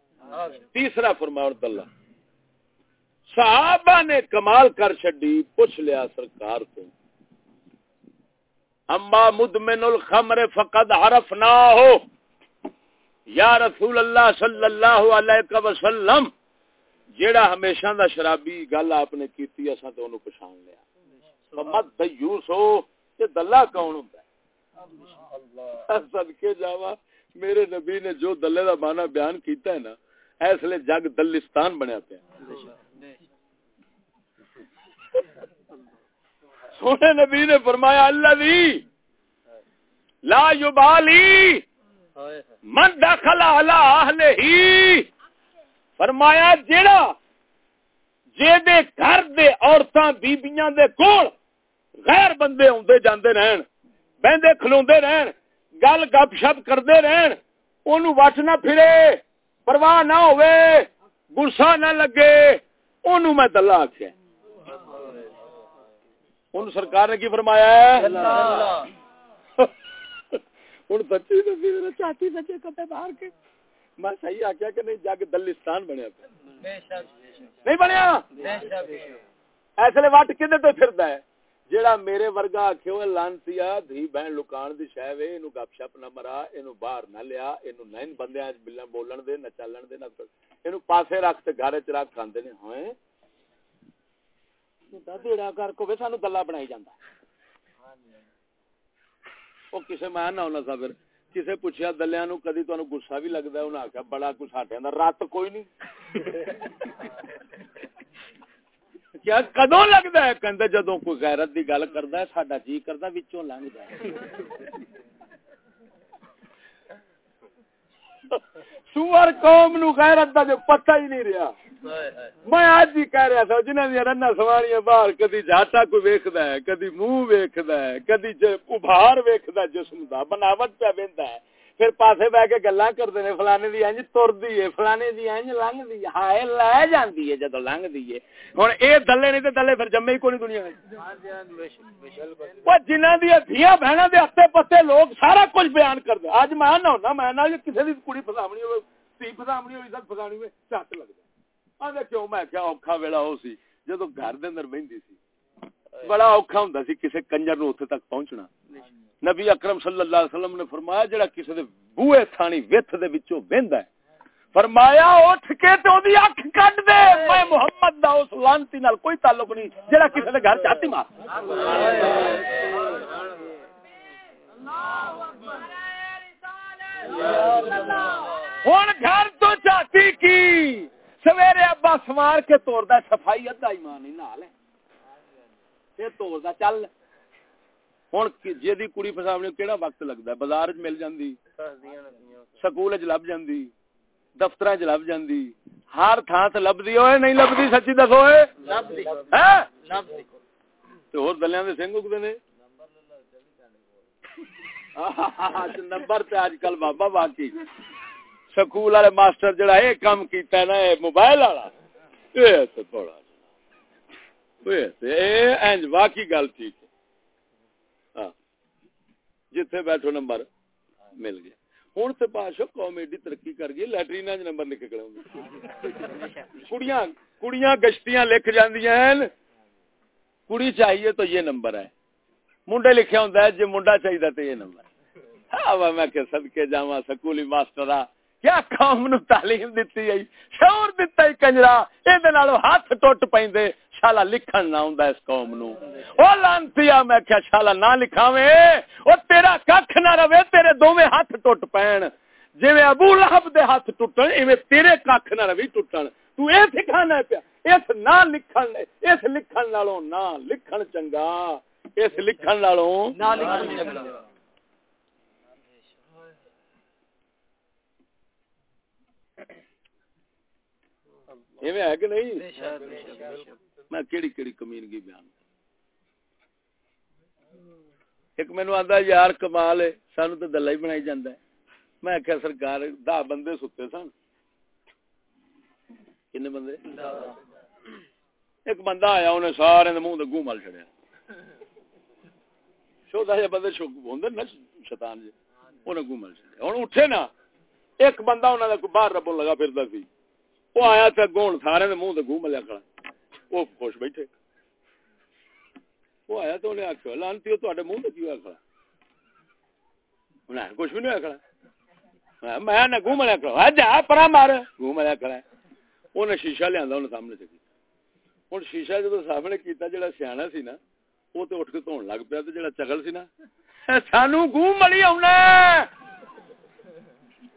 تیسرا فرما اور دلہ صحابہ نے کمال کر چڈی پوچھ لیا سرکار کو اما مدمن الخمر فقد عرف نہ ہو یا رسول اللہ صلی اللہ علیہ وسلم جیڑا ہمیشہ دا شرابی گل آپ نے کیتی اساں تے اونوں پہچان لیا مت دیوس ہو تے دلہ کون اللہ۔ صدکے جاوا میرے نبی نے جو دلے دا معنی بیان کیتا ہے نا اس لیے جگ دلستان بنیا پیا۔ سونے نبی نے فرمایا اللہ دی لا یبالی من دخل علی اہل ہی فرمایا جیڑا جے دے گھر دے عورتاں بیبییاں دے کول غیر بندے اوندے جاندے رہن بہندے کھلوندے رہن گل گپ شپ کردے رہن اونوں وٹ نہ پھرے پرواہ نہ ہوئے گسا نہ لگے اونوں میں دلہ آکھیا۔ ان سرکار نے کی فرمایا ہے؟ ہوں بچی چاچی بچے کپے باہر کے۔ میں صحیح آخیا کہ نہیں جگ دلستان بنیا نہیں بنیا؟ ایسے وٹ کدے تو پھر جیڑا میرے ورگا آخ لانتی دھی بہن لکان دی شہ وے اینو گپ شپ نہ مرا اینو باہر نہ لیا اینو نہ بندیاں بولن دے نہ چلن دے نہ اینو پاسے رکھ تے گھر چ رکھ کھاندے نے ہوئے؟ دیڑا کر کو سانو گلا بنائی جانا وہ کسی میں نہ ہونا سا پھر کسی پوچھا دلیا نو کدی تہن گسا بھی لگتا ہے بڑا کچھ ہٹیا رات کوئی نہیں۔ [LAUGHS] کیا کدو لگتا ہے؟ کہ جدو کوئی غیرت دی گل کرتا ہے، ساڈا جی کرتا بچوں لنگ جائے سور قوم نو غیرت دا جو پتہ ہی نہیں رہا۔ میں آج ہی کہہ رہا تھا جنہوں نے رنا سواریاں باہر، کدی جاٹا کوئی ویکھدا ہے، کدی منہ ویکھدا ہے، کدی ابھار ویکھدا جسم دا، بناوٹ پہ ویندا ہے۔ پھر پاسے بہ کے گلاں کردے نے فلانے دی انج تردی ہے فلانے دی انج لنگ دی ہائے لے جاندی ہے جدوں لنگ دی ہے۔ ہن اے دلے نہیں تے دلے پھر جمے ہی کوئی دنیا وچ۔ او جنہاں دی دھیاں بہناں دے ہتے پتے لوگ سارا کچھ بیان کردے۔ اج میں نہ ہونا میں نہ کسے دی کڑی فسامنی ہوے تی فسامنی ہوے عزت فسانی ہوے چٹ لگدا آدھے کیوں؟ میں کیا اوکھا ویلا ہو سی جدو گھر دے اندر بہندی سی۔ بڑا اوکھا ہوندا سی کسے کنجر نو اوتھے تک پہنچنا۔ نبی اکرم صلی اللہ علیہ وسلم نے فرمایا، جڑا کسے دے بوئے تھانی وتھ دے وچوں بہندا ہے، فرمایا اٹھ کے تے اودی اکھ کڈ دے، میں محمد دا اس لانتی نال کوئی تعلق نہیں، جڑا کسے دے گھر چاتی مار۔ ہن گھر تو چاتی کی، سویرے ابا سوار کے توڑ دا صفائی ادا ایمان ہی نال ہے۔ تے توڑ دا چل۔ ہن جے دی کڑی فساونی کیڑا وقت لگدا ہے؟ بازار وچ مل جاندی۔ سکول وچ لب جاندی۔ دفتر وچ لب جاندی۔ ہر تھاں تے لبدی ہوئے نہیں لبدی سچی دسو اے لبدی۔ ہیں لبدی۔ تے ہور دلیاں دے سنگ اگدے نے۔ نمبر تے اج کل بابا باقی سکول والے ماسٹر جڑا یہ کام کیتا ہے نا موبائل والا۔ واقعی گل ٹھیک ہے۔ ہاں۔ جتھے بیٹھو نمبر مل گیا۔ ہوں تو پاش قوم ایڈی ترقی کر گئی لٹرین نمبر لکھ کڑیاں کڑیاں گشتیاں لکھ جاندیاں ہیں۔ کڑی چاہیے تو یہ نمبر ہے۔ منڈے لکھا ہوں جی منڈا چاہیے تو یہ نمبر ہاں میں کہ سدکے جا سکولی ماسٹر کیا قوم نو تعلیم دتی ہے شعور دتا ہے کنجرا، اے دے نال ہاتھ ٹوٹ پیندے۔ شالا لکھن نہ ہوندا اس قوم نو۔ او لانتیا میں کیا شالا نہ لکھاویں۔ او تیرا ککھ نہ رہے تیرے دوویں ہاتھ ٹوٹ پین جویں ابو لہب دے ہاتھ ٹوٹن ایویں تیرے ککھ نہ رہی ٹوٹن۔ تو اے سکھانا پیا اس نہ لکھن اس لکھن نالوں نہ لکھن چنگا۔ اس لکھن نالوں نہ لکھن چنگا۔ ہے کہ نہیں؟ میں کیڑی کیڑی کمینگی بیان ایک مینو آتا یار کمال ہے سانو تو دلہ ہی بنائی جانا ہے۔ میں آخیا سرکار، دہ بندے ستے سن۔ کنے بندے؟ ایک بندہ آیا، انہیں سارے منہ گو مل چڑیا چودہ جہ بندے نا، شیطان جی انہیں گو چڑیا اٹھے نا، ایک بندہ باہر ربن لگا پھرتا سی۔ وہ آیا گون سارے منہ گو ملیا کھڑا۔ وہ خوش بیٹھے وہ آیا تو انہیں آخیا لانتی تے منہ کی ہوا کھڑا انہیں کچھ بھی نہیں ہوا کھڑا میں نہ گو ملیا کھڑا جا پرا مار گو ملیا کھڑا انہیں شیشہ لیا انہیں سامنے چکی ہوں شیشہ جب سامنے کیتا جڑا سیاح سی نا وہ تو اٹھ کے دھو لگ پیا تو جڑا چگل سی نا سانو گو ملی آنا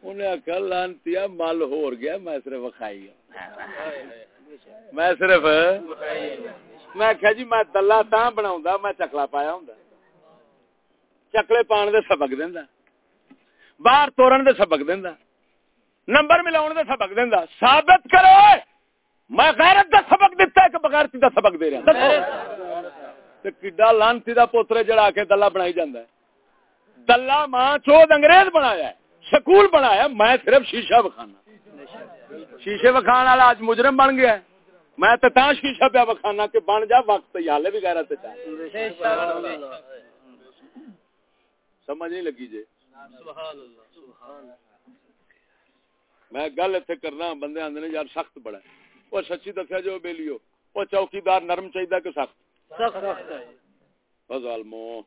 انہیں آخیا لانتی مل ہو گیا میں صرف وکھائی میں صرف میں آخیا جی میں دلہ تا بنا میں چکلا پایا ہوں چکلے پان دے سبق دینا باہر توڑن دے سبق دینا نمبر ملاؤ دے سبق دینا ثابت کرو میں غیرت دا سبق دیتا ہے کہ بغیرتی دا سبق دے رہا۔ کڈا لانتی دا پوترے جڑا کے دلہ بنائی جاندہ ہے۔ دلہ ماں چود انگریز بنایا ہے سکول بنایا میں صرف شیشہ بکھانا شیشے بکھان والا آج مجرم بن گیا ہے۔ میں تو تا شیشہ پیا بکھانا کہ بن جا وقت یالے بھی غیرت سمجھ نہیں لگی جی۔ میں گل اتنے کرنا بندے آدھے یار سخت بڑا ہے۔ وہ سچی دسیا جو بے لیو وہ چوکیدار نرم چاہیے کہ سخت؟ ظالمو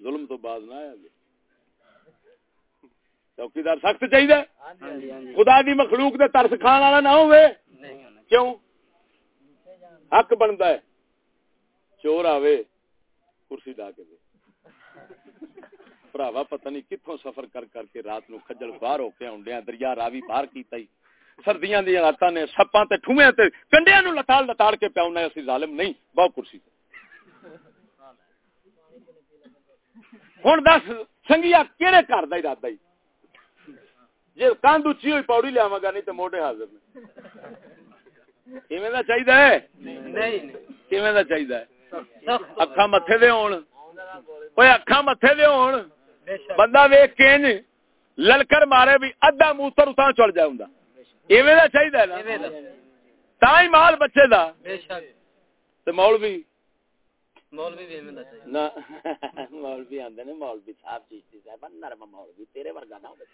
ظلم تو باز نہ آیا چوکیدار سخت چاہیے۔ خدا دی مخلوق دے ترس کھان والا نہ ہوئے کیوں؟ حق بنتا ہے۔ چور آوے کرسی ڈا کے پراوا پتہ نہیں کتوں سفر کر کر کے رات نو کھجل باہر ہو کے آنڈیا دریا راوی باہر کیتا ہی۔ سردیاں دی راتاں نے سپاں تے ٹھوئے تے کنڈیاں نو لتاڑ لتاڑ کے پیاونا اسی ظالم نہیں بہو کرسی ہن دس سنگیا کیڑے گھر دا ارادہ ہی؟ جی کاند اچھی ہوئی پوڑی لیا گا نہیں تو موٹے حاضر نے۔ چاہیے چاہیے اکھا متے دے ہون۔ اکھا دے ہون۔ بندہ ویک کے للکر مارے بھی ادھا موتر اتنا چڑ جائے ایویں چاہیے نا؟ ہی مال بچے دا۔ بھی [LAUGHS] مولوی آندے نے مولوی صاحب چیشتی صاحب نرم مولوی تیرے ورگا نہ ہوے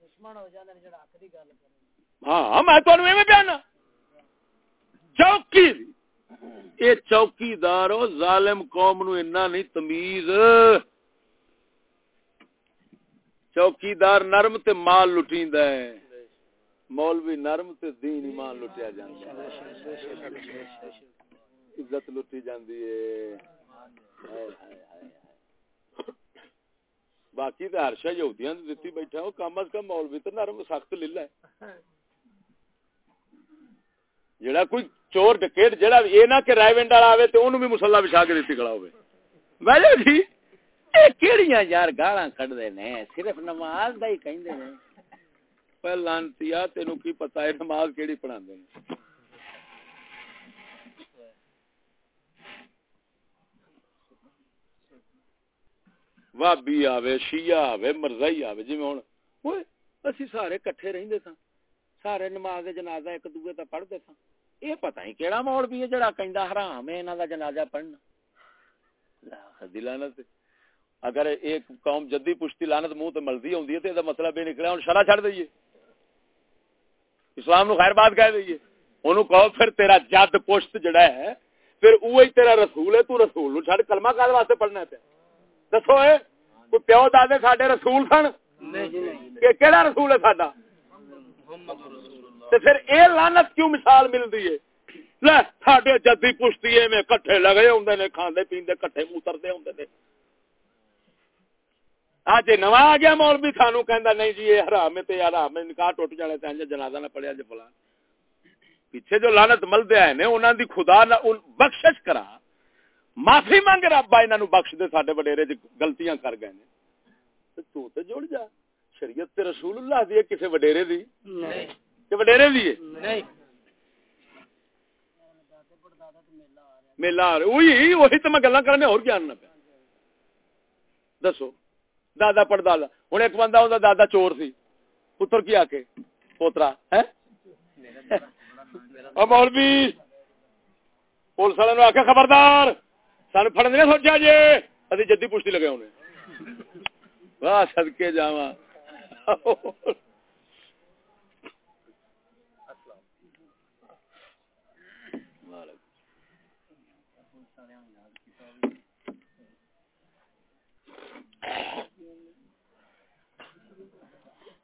دشمن ہو جاندے جڑا حق دی گل کرے۔ ہاں میں تانوں ایویں بیان چوکی اے چوکیدار او ظالم قوم نو اتنا نہیں تمیز۔ چوکیدار نرم تے مال لٹیندا ہے۔ مولوی نرم تے دین ایمان لٹیا جاندا عزت لٹی جاندی ہے۔ باقی تے ہر شے یہودیاں دی دتی بیٹھا او کم از کم مولوی تے نرم سخت للا ہے۔ جڑا کوئی چور ڈکیٹ جڑا اے نہ کہ رائے ونڈ والا آوے تے اونوں بھی مصلا بچھا کے دتی کھڑا ہوے ویلو جی اے کیڑیاں یار گالاں کڈدے نے؟ صرف نماز دا ہی کہندے نے۔ لانتی تین کی پتا ہے نماز کہڑی پڑھا بابی آوے شیعہ آوے مرزائی آوے جی میں ہوں اسی سارے کٹھے رہندے تھا سارے نماز جنازہ ایک دوے تا پڑھتے تھا یہ پتہ ہی کیڑا موڑ بھی ہے جڑا کہندا حرام ہے انہاں دا جنازہ پڑھنا دلانت اگر ایک قوم جدی پشتی لانت منہ تے ملدی ہوندی ہے تے دا مطلب یہ نکلا ہن شرع چھڑ دئیے اسلام نو خیر بات کہہ دئیے اونوں کہو پھر تیرا جد پشت جڑا ہے، پھر وہی تیرا رسول ہے، تو رسول نو چھڑ کلمہ کال واسطے پڑھنا ہے دسو اے، کوئی پیو دادے ساڈے رسول سن؟ کہ کیڑا رسول ہے ساڈا؟ تے پھر اے لعنت کیوں مثال ملدی ہے؟ لے ساڈے جدی پشتی میں کٹھے لگے ہوندے نے، کھاندے پیندے کٹھے موتردے ہوندے نے۔ اج نواں آ گیا مولوی سانو کہندا نہیں جی یہ حرام ہے تے حرام ہے نکاح ٹوٹ جانے تے جنازہ نہ پڑھیا جے فلاں پیچھے جو لعنت مل دے نے انہاں دی خدا نہ بخشش کرا معافی مانگ رب انہاں نو بخش دے ساڈے وڈیرے جے غلطیاں کر گئے نے تے تو تے جڑ جا شریعت تے رسول اللہ دی کسے وڈیرے دی نہیں وڈیرے دی نہیں میلہ آ رہا وہی وہی تو میں گلا کرنے اور کیا پیا دسو دادا پڑھدا ہوں ایک بندہ ہوتا دادا چور سی پتر کی آ کے پوترا مولوی پولیس والے آخیا خبردار سن فڑنے سوچا جی ابھی جدی پشتی لگے انہیں واہ سدکے جا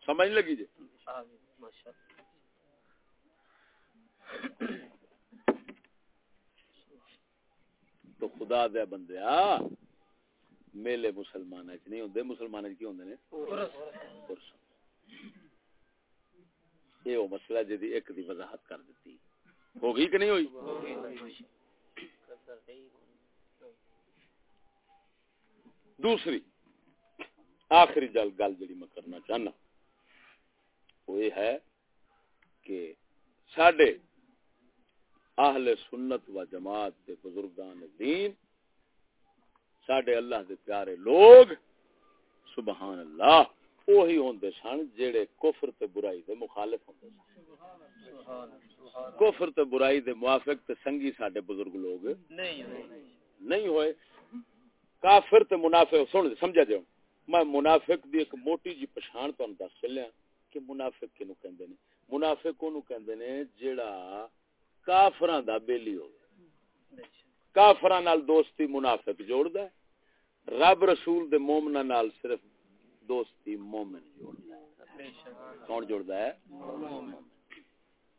سمجھ لگی جی؟ تو خدا دیا بندے میلے مسلمان نہیں ہوں مسلمان کی ہوں یہ وہ مسئلہ جی ایک دی وضاحت کر دیتی۔ ہو گئی کہ نہیں ہوئی؟ دوسری آخری جل گل جی میں کرنا چاہنا۔ وہ یہ ہے کہ سڈے اہل سنت و جماعت دے بزرگان دین سڈے اللہ دے پیارے لوگ سبحان اللہ وہی ہوندے سن جڑے کفر تے برائی دے مخالف ہوندے سن۔ کفر تے برائی دے موافق تے سنگی ساڈے بزرگ لوگ۔ نہیں ہوئے۔ کافر تے منافق سن سمجھا جاؤ۔ میں منافق دی ایک موٹی جی پچھان تانوں دس چلیا کہ منافق کینو کہندے نے؟ منافق اونوں کہندے نے جیڑا کافراں دا بیلی ہو کافراں نال دوستی منافق جوڑدا ہے۔ رب رسول دے مومناں نال صرف دوستی مومن جوڑدا ہے۔ کون جوڑدا ہے؟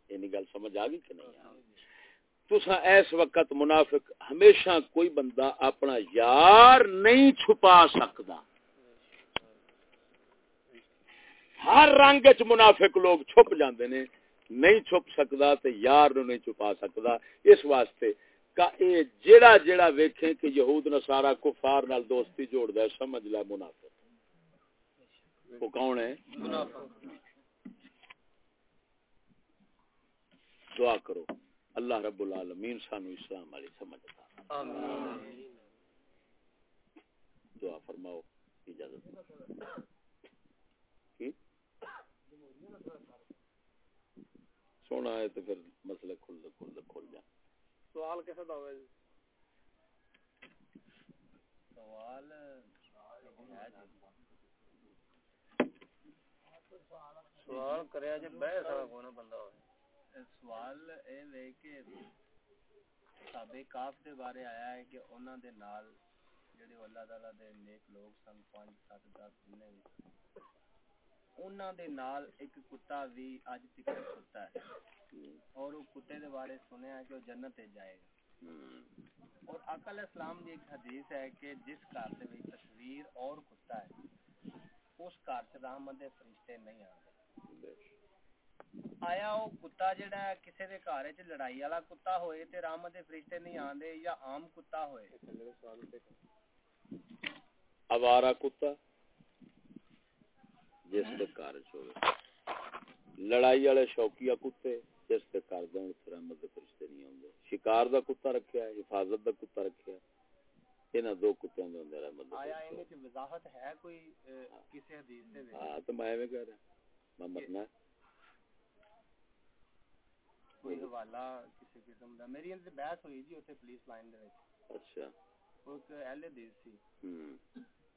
اینی گل سمجھ آ گئی کہ نہیں؟ تسا اس وقت منافق ہمیشہ کوئی بندہ اپنا یار نہیں چھپا سکتا ہر رنگ چ منافق لوگ چھپ جاندے نے نہیں چھپ سکتا تے یار نو نہیں چھپا سکتا اس واسطے کا اے جیڑا جیڑا ویکھے کہ یہود نصارا کفار نال دوستی جوڑدا ہے سمجھ لے منافق۔ وہ کون ہے؟ دعا کرو۔ اللہ رب العالمین سانو اسلام والی سمجھ عطا آمین۔ دعا فرماؤ اجازت سونا ہے تو پھر مسئلہ کھل دے کھل دے کھل جائیں سوال کیسے دا ہوئے جی سوال سوال کریا جی بہ سارا کونا بندہ ہوئے۔ سوال اے لے کہ صحابہ کاف دے بارے آیا ہے کہ انہاں دے نال جڑے اللہ تعالی دے نیک لوگ سن 5 7 10 جنے انہاں دے نال ایک کتا بھی اج تک ہے اور وہ کتے دے بارے سنیا کہ وہ جنت جائے گا اور عقل اسلام دی ایک حدیث ہے کہ جس دے وچ تصویر اور کتا ہے اس رحمت دے فرشتے نہیں آندے آیا کتا جڑا ہے کسے دے گھر وچ لڑائی والا کتا ہوئے تے رحمت دے فرشتے نہیں آندے یا عام کتا ہوئے اوارا کتا جس دے گھر لڑائی والے شوقیا کتے جس دے گھر دے رحمت دے فرشتے نہیں آندے شکار دا کتا رکھیا ہے حفاظت دا کتا رکھیا ہے انہاں دو کتےاں دے اندر رحمت آیا ان وچ وضاحت ہے کوئی کسی حدیث دے وچ ہاں تو میں ایویں کہہ رہا میں مرنا کوئی حوالہ کسی قسم دا میری ان بحث ہوئی جی اوتھے پولیس لائن دے وچ اچھا وہ ایک اہل حدیث سی ہوں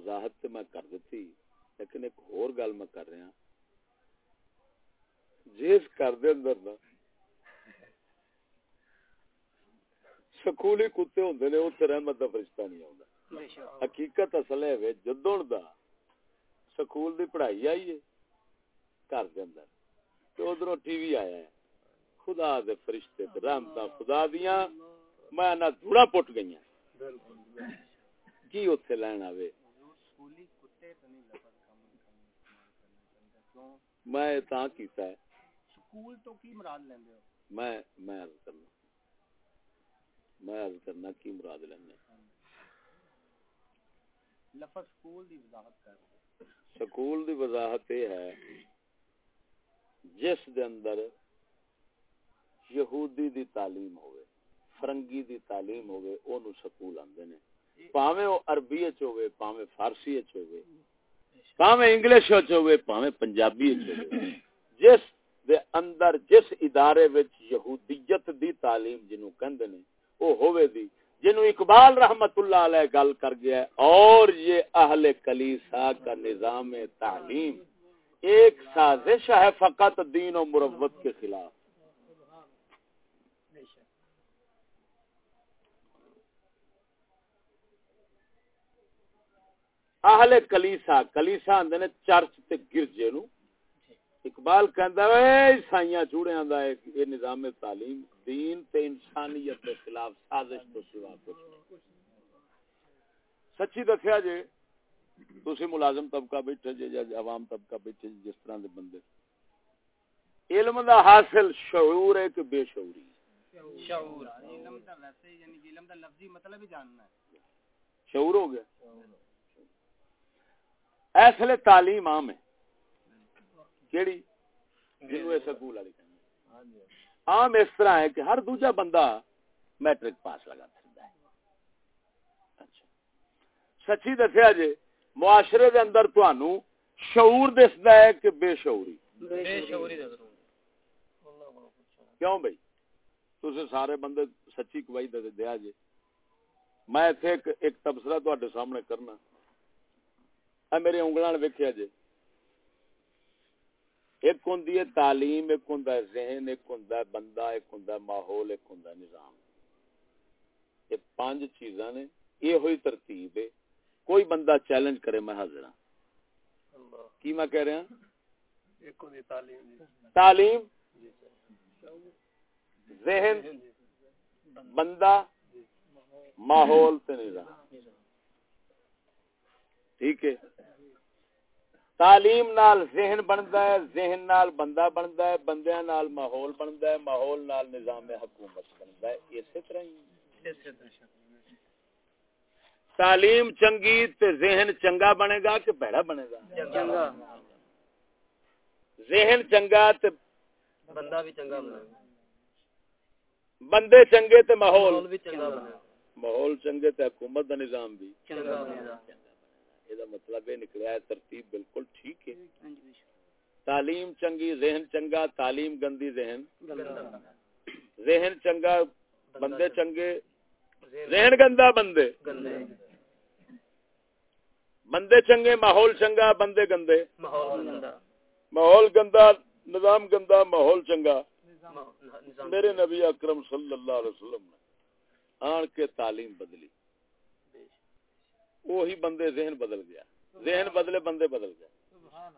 وضاحت تے میں کر دیتی لیکن ایک اور گل میں کر رہا۔ جس کر دے اندر نا سکولی کتے ہوندے نے اوتھے رحمت دا فرشتہ نہیں آوندا۔ حقیقت اصل ہے جدوں دا سکول دی پڑھائی آئی ہے گھر دے اندر تے ادھروں ٹی وی آیا ہے۔ خدا دے فرشتے تے رحمتاں خدا دیاں میں نہ دھوڑا پٹ گئیاں۔ کی اوتھے لین آوے؟ میں تاں کیتا ہے۔ سکول تو کی مراد لیندے ہو؟ میں میں عرض کرنا۔ میں عرض کرنا کی مراد لیندے لفظ سکول دی وضاحت کر۔ سکول دی وضاحت یہ ہے جس دے اندر یہودی دی تعلیم ہوئے فرنگی دی تعلیم ہوئے اونوں سکول آندے نے۔ پاویں او عربی وچ ہوئے پاویں فارسی وچ ہوئے۔ پاویں انگلش ہوئے، پاویں پنجابی وچ ہوئے۔ جس دے اندر، جس ادارے وچ یہودیت دی تعلیم جنوں کہندے نے او ہوئے دی۔ جنوں اقبال رحمت اللہ علیہ گل کر گیا ہے، اور یہ اہل کلیسا کا نظام تعلیم۔ ایک سازش ہے فقط دین و مروت کے خلاف۔ اہل کلیسا کلیسا آدھے نے چرچ تے گرجے نو۔ اقبال کہندا ہے عیسائیاں جوڑیاں دا یہ نظام تعلیم دین تے انسانیت کے خلاف سازش تو سوا کچھ نہیں۔ سچی دسیا جے تسی ملازم طبقہ بیٹھے جے یا عوام طبقہ بیٹھے جے جس طرح دے بندے۔ علم دا حاصل شعور ہے کہ بے شعوری۔ شعور علم دا ویسے یعنی علم دا لفظی مطلب ہی جاننا ہے۔ شعور ہو گیا۔ ایسے تعلیم عام ہے کیڑی؟ جنوں سکول والی عام اس طرح ہے کہ ہر دوجا بندہ میٹرک پاس لگا ہے۔ اچھا۔ سچی دسیا جی معاشرے دے اندر تانوں شعور دسدا ہے کہ بے شعوری۔ بے شعوری کیوں بھائی؟ تسے سارے بندے سچی دے دیا جی۔ میں ایتھے ایک, تبصرہ تواڈے سامنے کرنا۔ میرے انگلاں ویکھیا جی ایک ہوں تعلیم ایک ہوں ذہن ایک ہوں بندہ ایک ہوں ماحول ایک ہوں نظام۔ یہ پانچ چیزاں نے یہ ہوئی ترتیب ہے۔ کوئی بندہ چیلنج کرے میں حاضر ہوں کی میں کہہ رہا ہوں تعلیم ذہن بندہ ماحول نظام۔ ٹھیک ہے۔ تعلیم نال ذہن بنتا ہے ذہن نال بندہ بنتا ہے بندیاں نال ماحول بنتا ہے ماحول نال نظام حکومت بنتا ہے۔ اسی طرح ہی۔ تعلیم چنگی تے ذہن چنگا بنے گا کہ بہڑا بنے گا؟ ذہن چنگا تے بندہ بھی چنگا بنے گا۔ بندے چنگے تے ماحول۔ بھی چنگا بنے ماحول چنگے تے حکومت دا نظام بھی۔ چنگا بنے گا۔ یہ مطلب یہ نکلیا ہے ترتیب بالکل ٹھیک ہے تعلیم چنگی ذہن چنگا تعلیم گندی ذہن ذہن چنگا بندے چنگے ذہن گندا بندے بندے چنگے ماحول چنگا بندے گندے ماحول گندا نظام گندا ماحول چنگا میرے نبی اکرم صلی اللہ علیہ وسلم نے آن کے تعلیم بدلی وہی بندے ذہن بدل گیا۔ ذہن بدلے بندے بدل گئے۔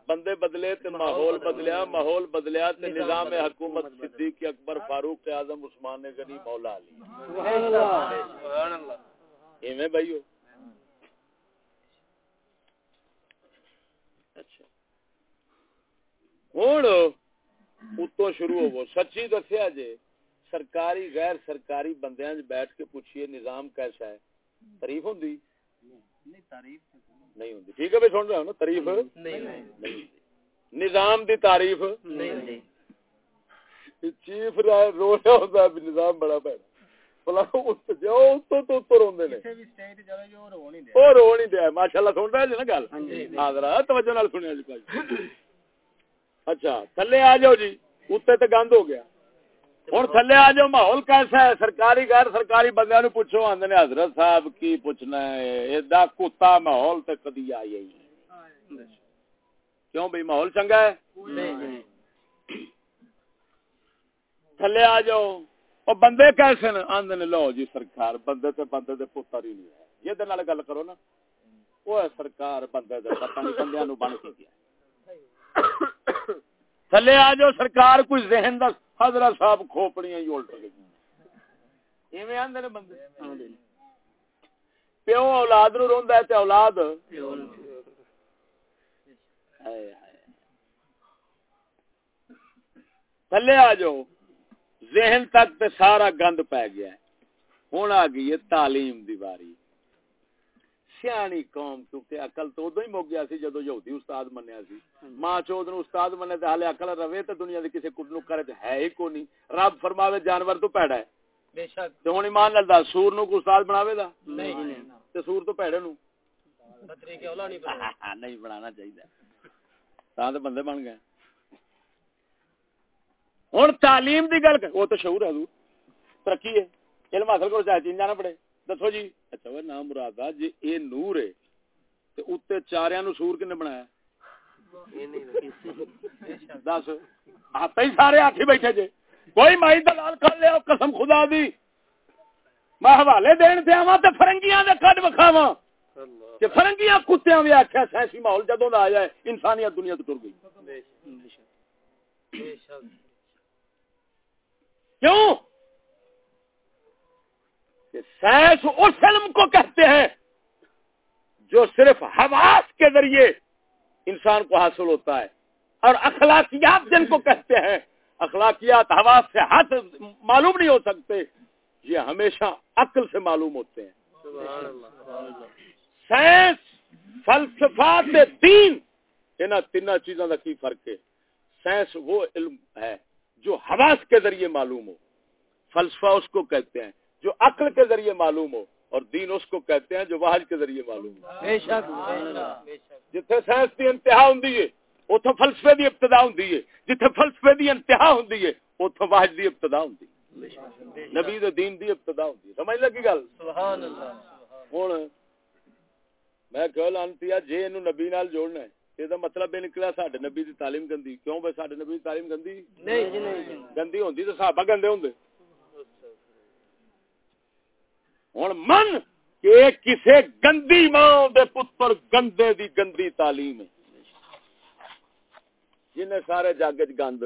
بندے بدلے تے ماحول بدلیا ماحول بدلیا تے نظام حکومت صدیق اکبر فاروق اعظم عثمان غنی مولا علی۔ سبحان اللہ۔ سبحان اللہ۔ ایویں بھائیو۔ اچھا۔ ہن اتو شروع ہوو۔ سچی دسیا جے سرکاری غیر سرکاری بندیاں بیٹھ کے پوچھئے نظام کیسا ہے؟ تعریف ہوندی؟ نہیں ہوتی ٹھیک ہے بھائی سن رہے ہو نا؟ تعریف؟ نظام دی تعریف؟ چیف رو رہا ہوتا ہے نظام بڑا پیڑا اچھا تھلے آ جاؤ جی۔ اتنے تو گند ہو گیا۔ ہوں تھلے آ جاؤ ماحول کیسا ہے؟ سرکاری غیر سرکاری بندے نو پوچھو آدھے نے حضرت صاحب کی پوچھنا ہے کتا ماحول تے کدی آئی ہی کیوں بھائی ماحول چنگا ہے؟ تھلے آ جاؤ۔ اور بندے کیسے آدھے نے لو جی سرکار بندے تے بندے دے پتر ہی نہیں ہے۔ یہ گل کرو نا۔ وہ سرکار بندے دے پتہ نہیں بندے نو بن گیا تھلے آ جاؤ سرکار کوئی ذہن دس حضرت صاحب کھوپڑیاں ہی الٹ گئی ایویں آندے نے بندے؟ پیو اولاد نو روندا ہے تے اولاد؟ تھلے آ جاؤ۔ ذہن تک تے سارا گند پی گیا ہے۔ ہوں آ گئی ہے تعلیم دی باری سیانی قوم کیونکہ عقل تو ادو ہی مک گیا سی جدو یہودی استاد منیا سی ماں چود نو استاد منے تے حالے عقل رہے تے دنیا دے کسے کڈ تے ہے ہی کو نہیں رب فرماوے جانور تو پیڑا ہے بے شک تے ہن ایمان نال دس سور نو کو استاد بناوے دا نہیں تے سور تو پیڑے نو بطری کے اولا نہیں بنانا نہیں بنانا چاہیے تاں تے بندے بن گئے ہن تعلیم دی گل وہ تو شعور ہے حضور ترقی ہے علم حاصل کرو چاہے چین جانا پڑے دسو جی اچھا وہ نام مراد جی اے نور ہے تے اوتے چاریاں نو سور کنے بنایا دس آپ ہی سارے آٹھ بیٹھے جے کوئی مائی دلال کر لیا قسم خدا دی میں حوالے دین دیا وا تے فرنگیاں دے کڈ وکھاواں کہ فرنگیاں کتیاں بھی آکھیا سائنسی ماحول جدوں دا آیا ہے انسانیت دنیا تو ٹر گئی کیوں کہ سائنس اس علم کو کہتے ہیں جو صرف حواس کے ذریعے انسان کو حاصل ہوتا ہے اور اخلاقیات جن کو کہتے ہیں، اخلاقیات حواس سے ہاتھ معلوم نہیں ہو سکتے، یہ ہمیشہ عقل سے معلوم ہوتے ہیں۔ سائنس فلسفات دین، ان تین چیزوں کا کی فرق ہے؟ سائنس وہ علم ہے جو حواس کے ذریعے معلوم ہو۔ فلسفہ اس کو کہتے ہیں۔ جو عقل کے ذریعے معلوم ہو اور دین اس کو کہتے ہیں جو واحد کے ذریعے معلوم ہو۔ جتھے سائنس کی انتہا ہوں اتو فلسفے کی ابتدا ہوں جتھے فلسفے کی انتہا ہوں اتو واحد کی ابتدا ہوں نبی دین دی ابتدا ہوں سمجھ لگی گل؟ ہوں میں کہ لانتی جی یہ نبی نال جوڑنا ہے یہ مطلب یہ نکلا سڈے نبی دی تعلیم گندی۔ کیوں بھائی سڈے نبی دی تعلیم گندی؟ گندی ہوندی تو صحابہ گندے ہوں ہوں۔ من کہ کسے گندی ماں دے پتر گندے دی گندی تعلیم ہے۔ جن سارے جگ چ گند۔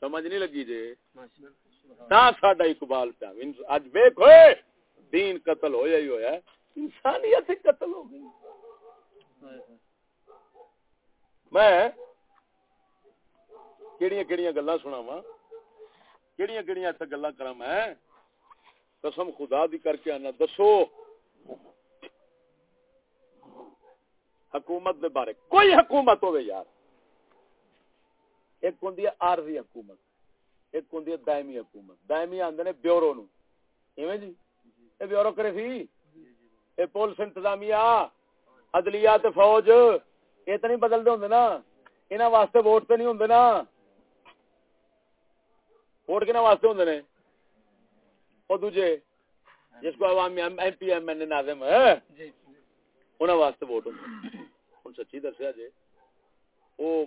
سمجھ نہیں لگی جی؟ ساڈا اقبال پیا۔ اج ویک ہوئے دین قتل ہویا ہی ہویا انسانیت قتل ہو گئی۔ میں کیڑیاں کیڑیاں گلا سنا کیڑیاں کیڑیاں گلا کرا میں۔ قسم خدا دی کر کے آنا، دسو۔ حکومت دے بارے، کوئی حکومت ہوے یار۔ ایک ہوں عارضی حکومت، ایک ہوں دائمی حکومت۔ دائمی آدھے نے بیورو نو۔ ایویں جی؟ یہ بیورو کرے سی؟ یہ پولیس انتظامیہ، عدلیہ تے فوج یہ تو نہیں بدلتے ہوں نا۔ یہاں واسطے ووٹ تو نہیں ہوں نا۔ ووٹ کہنا واسطے ہوں نے؟ وہ دوجے جس کو عوامی ایم پی ایم این ناظم ہے۔ جی۔ انہوں واسطے ووٹ ہوں سچی دسیا جی وہ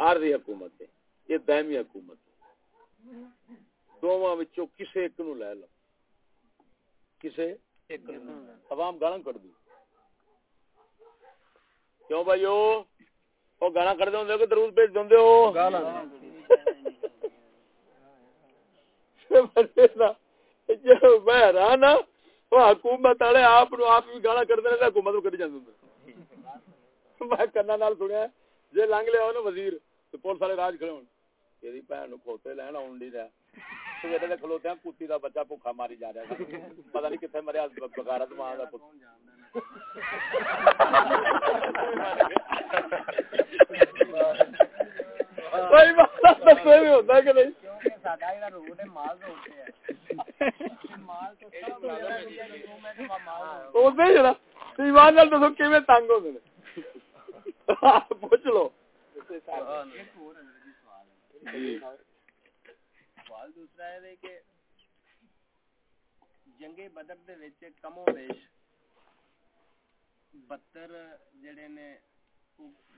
عارضی حکومت ہے یہ دائمی حکومت دونوں کسے ایک نو لے لو۔ کسے عوام گالا کٹ دی کیوں بھائی وہ گالا کٹ دے کہ درود بھیج دے ہو؟ حکومت والے آپ آپ بھی گالا کرتے ہیں حکومت کٹی جاتے میں کنا نال سنیا جی لنگ لیا وزیر پولیس والے راج کھڑے ہونے تیری کھوتے لین سویرے کھلوتے ہیں، کتی بچہ بھوکا ماری جا رہا نہیں کتنے مریا، بغارت ماں پتر [LAUGHS] کہ نہیں تنگ ہو پوچھ لو دوسرا ہے کہ جنگے بدر دے وچ کم و بیش بتر جڑے نے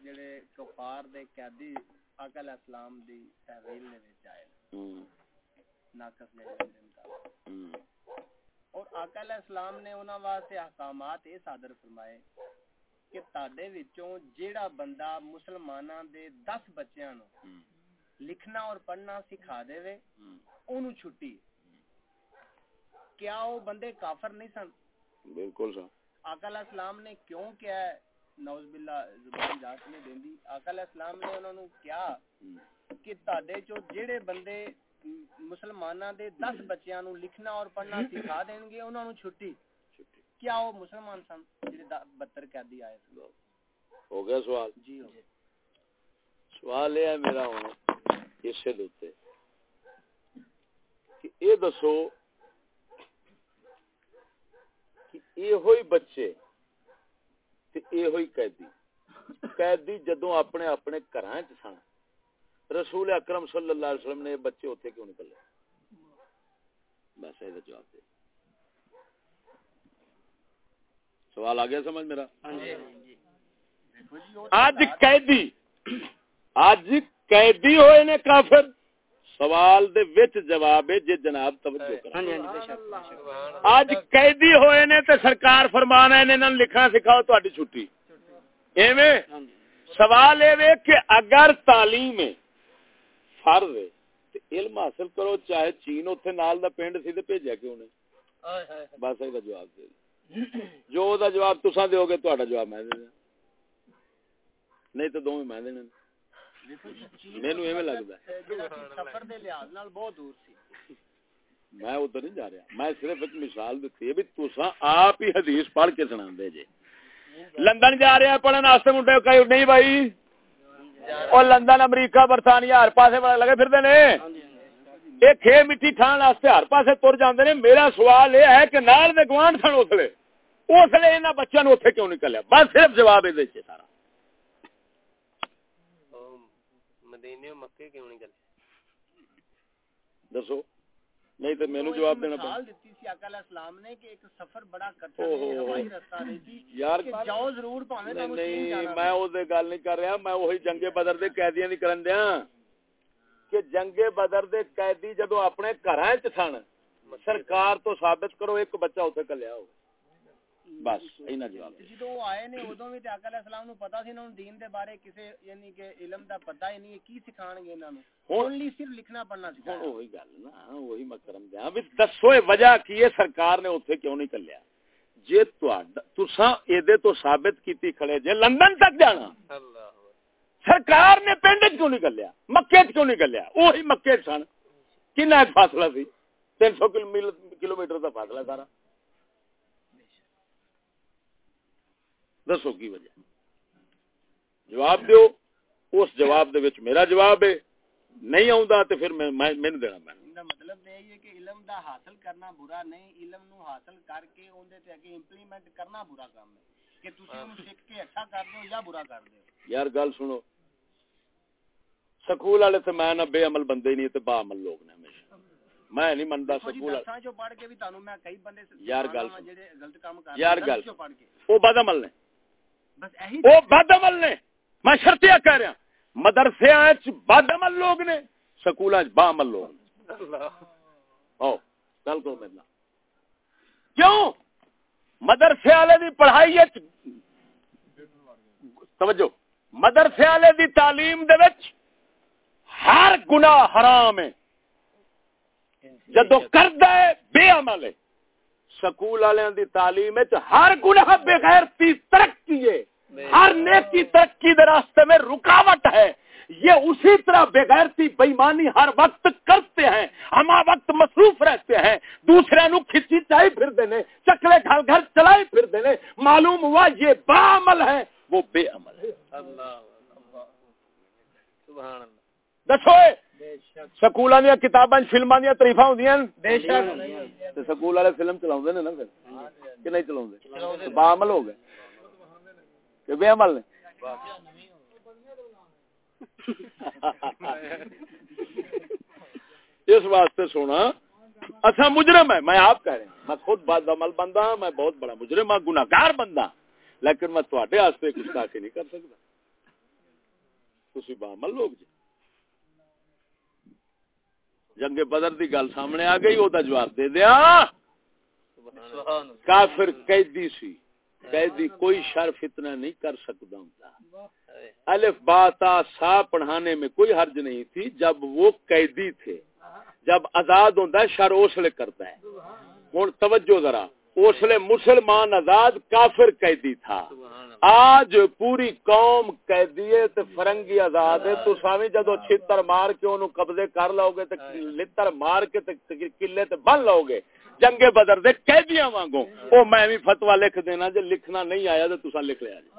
جڑے کفار دے قیدی آقا علیہ السلام دی تحویل دے وچ آئے۔ ناقص لے لین کا۔ اور آقا علیہ السلام نے انہاں واسطے احکامات اے صادر فرمائے کہ تاڈے وچوں جیڑا بندہ مسلماناں دے 10 بچیاں نو لکھنا اور پڑھنا سکھا دے وے اونوں چھٹی۔ کیا وہ بندے کافر نہیں سن؟ بالکل سا۔ آقا علیہ السلام نے کیوں کیا ہے؟ نوز باللہ زبان جاس نے دیندی۔ آقا علیہ السلام نے انہوں نے کیا کہ تاڈے چو جیڑے بندے مسلماناں دے 10 بچیاں نو لکھنا اور پڑھنا سکھا دین گے انہوں نے چھٹی۔ کیا وہ مسلمان سن جڑے 72 قیدی آئے سن؟ ہو گیا سوال؟ جی ہو سوال یہ ہے میرا ہوں اسے دوتے کہ اے دسو کہ اے ہوئی بچے ہوئی قیدی قیدی جدوں اپنے اپنے وچ سن رسول اکرم صلی اللہ علیہ وسلم نے بچے اوتھے کیوں نکلے بس یہ جواب دے سوال آ گیا سمجھ میرا اج قیدی اج قیدی ہوئے نے کافر سوال دے وچ جواب ہے جے جناب توجہ کریں اج قیدی ہوئے نے تے سرکار فرمانا ہے انہاں لکھنا سکھاؤ تہاڈی چھٹی۔ ایویں سوال اے کہ اگر تعلیم ہے فرض ہے تے علم حاصل کرو چاہے چین اوتھے نال دا پنڈ سی تے بھیجیا کیوں نے؟ بس یہ جواب دے۔ جو دا جواب تساں دیو گے تہاڈا جواب میں دے نہیں تو دوویں میں دینے مینوں ایویں لگدا ہے سفر دے لحاظ نال بہت دور سی میں ادھر نہیں جا رہا میں صرف ایک مثال دیتی ہے بھی تساں آپ ہی حدیث پڑھ کے سناندے جے لندن جا رہے ہیں پڑھن واسطے منڈے نہیں بھائی اور لندن امریکہ برطانیہ ہر پاسے بڑا لگے پھردے نے یہ کھے مٹی کھان واسطے ہر پاسے تر جاندے نے میرا سوال یہ ہے کہ نال دے گوانڈ سن اسلے اسلے انہاں بچیاں نو اوتھے کیوں نکلیا بس صرف جواب دے سارا مدینے مکے کیوں نہیں گئے دسو۔ نہیں تو مینوں جواب دینا پڑے مثال دتی سی آقا علیہ السلام نے کہ ایک سفر بڑا کٹھن ہے ہوائی رستہ سی یار جاؤ ضرور پاویں نہیں جانا میں او دے گل نہیں کر رہا میں وہی جنگ بدر دے قیدیاں دی کرن دیاں کہ جنگ بدر دے قیدی جدوں اپنے گھراں وچ سن سرکار تو ثابت کرو ایک بچہ اوتھے کلیا ہو بس اینا جواب دے۔ جدوں وہ آئے نے ادوں بھی تے آقا علیہ السلام نو پتہ سی انہاں نوں دین دے بارے کسے یعنی کہ علم دا پتہ ہی نہیں ہے کی سکھان گے انہاں نوں ہن اونلی صرف لکھنا پڑھنا ہن سکھانا وہی گل نا وہی میں کرن دیاں بھی دسو اے وجہ کی ہے؟ سرکار نے اوتھے کیوں نہیں کلیا؟ جے تہاڈا تساں اے تو ثابت کیتی کھڑے جے لندن تک جانا۔ سرکار نے پنڈ چ کیوں نہیں کلیا؟ مکے چ کیوں نہیں کلیا؟ وہی مکے چ سن۔ کنا فاصلہ سی تین سو کلو میٹر کا فاصلہ سارا دسو کی وجہ؟ جواب دیو اس جواب دے وچ میرا جواب ہے نہیں آوندا تے پھر میں مینوں دینا میں۔ دا مطلب یہ ہے کہ علم دا حاصل کرنا برا نہیں علم نو حاصل کر کے اون دے تے اگے امپلیمنٹ کرنا برا کام ہے۔ کہ تسی اون سیکھ کے اچھا کر دیو یا برا کر دیو یار گل سنو سکول والے تے میں نہ بے عمل بندے ہی نہیں تے با عمل لوگ نے ہمیشہ۔ میں نہیں مندا جی سکول والے- چوں پڑھ کے بھی تانوں میں کئی بندے یار گل یار گل وہ بد عمل نے۔ وہ بد عمل نے میں شرطیا کہہ رہا مدرسے بد عمل لوگ نے سکول با عمل لوگ گل کرو میرے نال۔ کیوں؟ مدرسے والے دی پڑھائی توجہ مدرسے والے دی تعلیم دے وچ ہر گناہ حرام ہے۔ جدو کردا ہے بے عمل ہے۔ سکول والوں دی تعلیم ہر گناہ بغیرتی ترقی ہے۔ ہر نیکی ترقی دے راستے میں رکاوٹ ہے۔ یہ اسی طرح بغیرتی بےمانی ہر وقت کرتے ہیں۔ ہم وقت مصروف رہتے ہیں۔ دوسرے نو کھچی چائی پھر دینے چکلے گھر گھر چلائی پھر دینے معلوم ہوا یہ با عمل ہے۔ وہ بے عمل ہے۔ سبحان اللہ دسو اے، بے شک سکولاں دیا کتاباں فلماں دیا تاریفاں ہوندیاں؟ بے شک۔ تے سکول والے فلم چلاوندے نے نا پھر؟ کہ نہیں چلاوندے؟ با عمل ہو گئے۔ کہ بے عمل نے؟ اس واسطے سونا اصا مجرم ہے میں آپ کہہ رہا ہوں میں خود بد عمل بندہ ہوں میں بہت بڑا مجرم ہوں گناہگار بندہ ہوں۔ لیکن میں تھوڑے واسطے کچھ کافی نہیں کر سکتا تسی بعمل لوگ جی۔ جنگ بدر دی گل سامنے آ گئی وہ جواب دے دیا۔ کافر قیدی سی۔ قیدی کوئی شر فتنہ نہیں کر سکتا ہوں الف با تا سا پڑھانے میں کوئی حرج نہیں تھی۔ جب وہ قیدی تھے جب آزاد ہوتا ہے شر اسلے کرتا ہے۔ ہوں توجہ ذرا۔ اسلے مسلمان آزاد کافر قیدی تھا۔ آج پوری قوم قیدی ہے تے فرنگی آزاد ہے۔ تو سامی جدو چھتر مار کے انہوں قبضے کر لو گے تے لتر مار کے تے قلعے تے بن لو گے۔ جنگ بدر دے قیدیاں وانگو او میں بھی فتوا لکھ دینا جے لکھنا نہیں آیا تو تسا لکھ لیا جی۔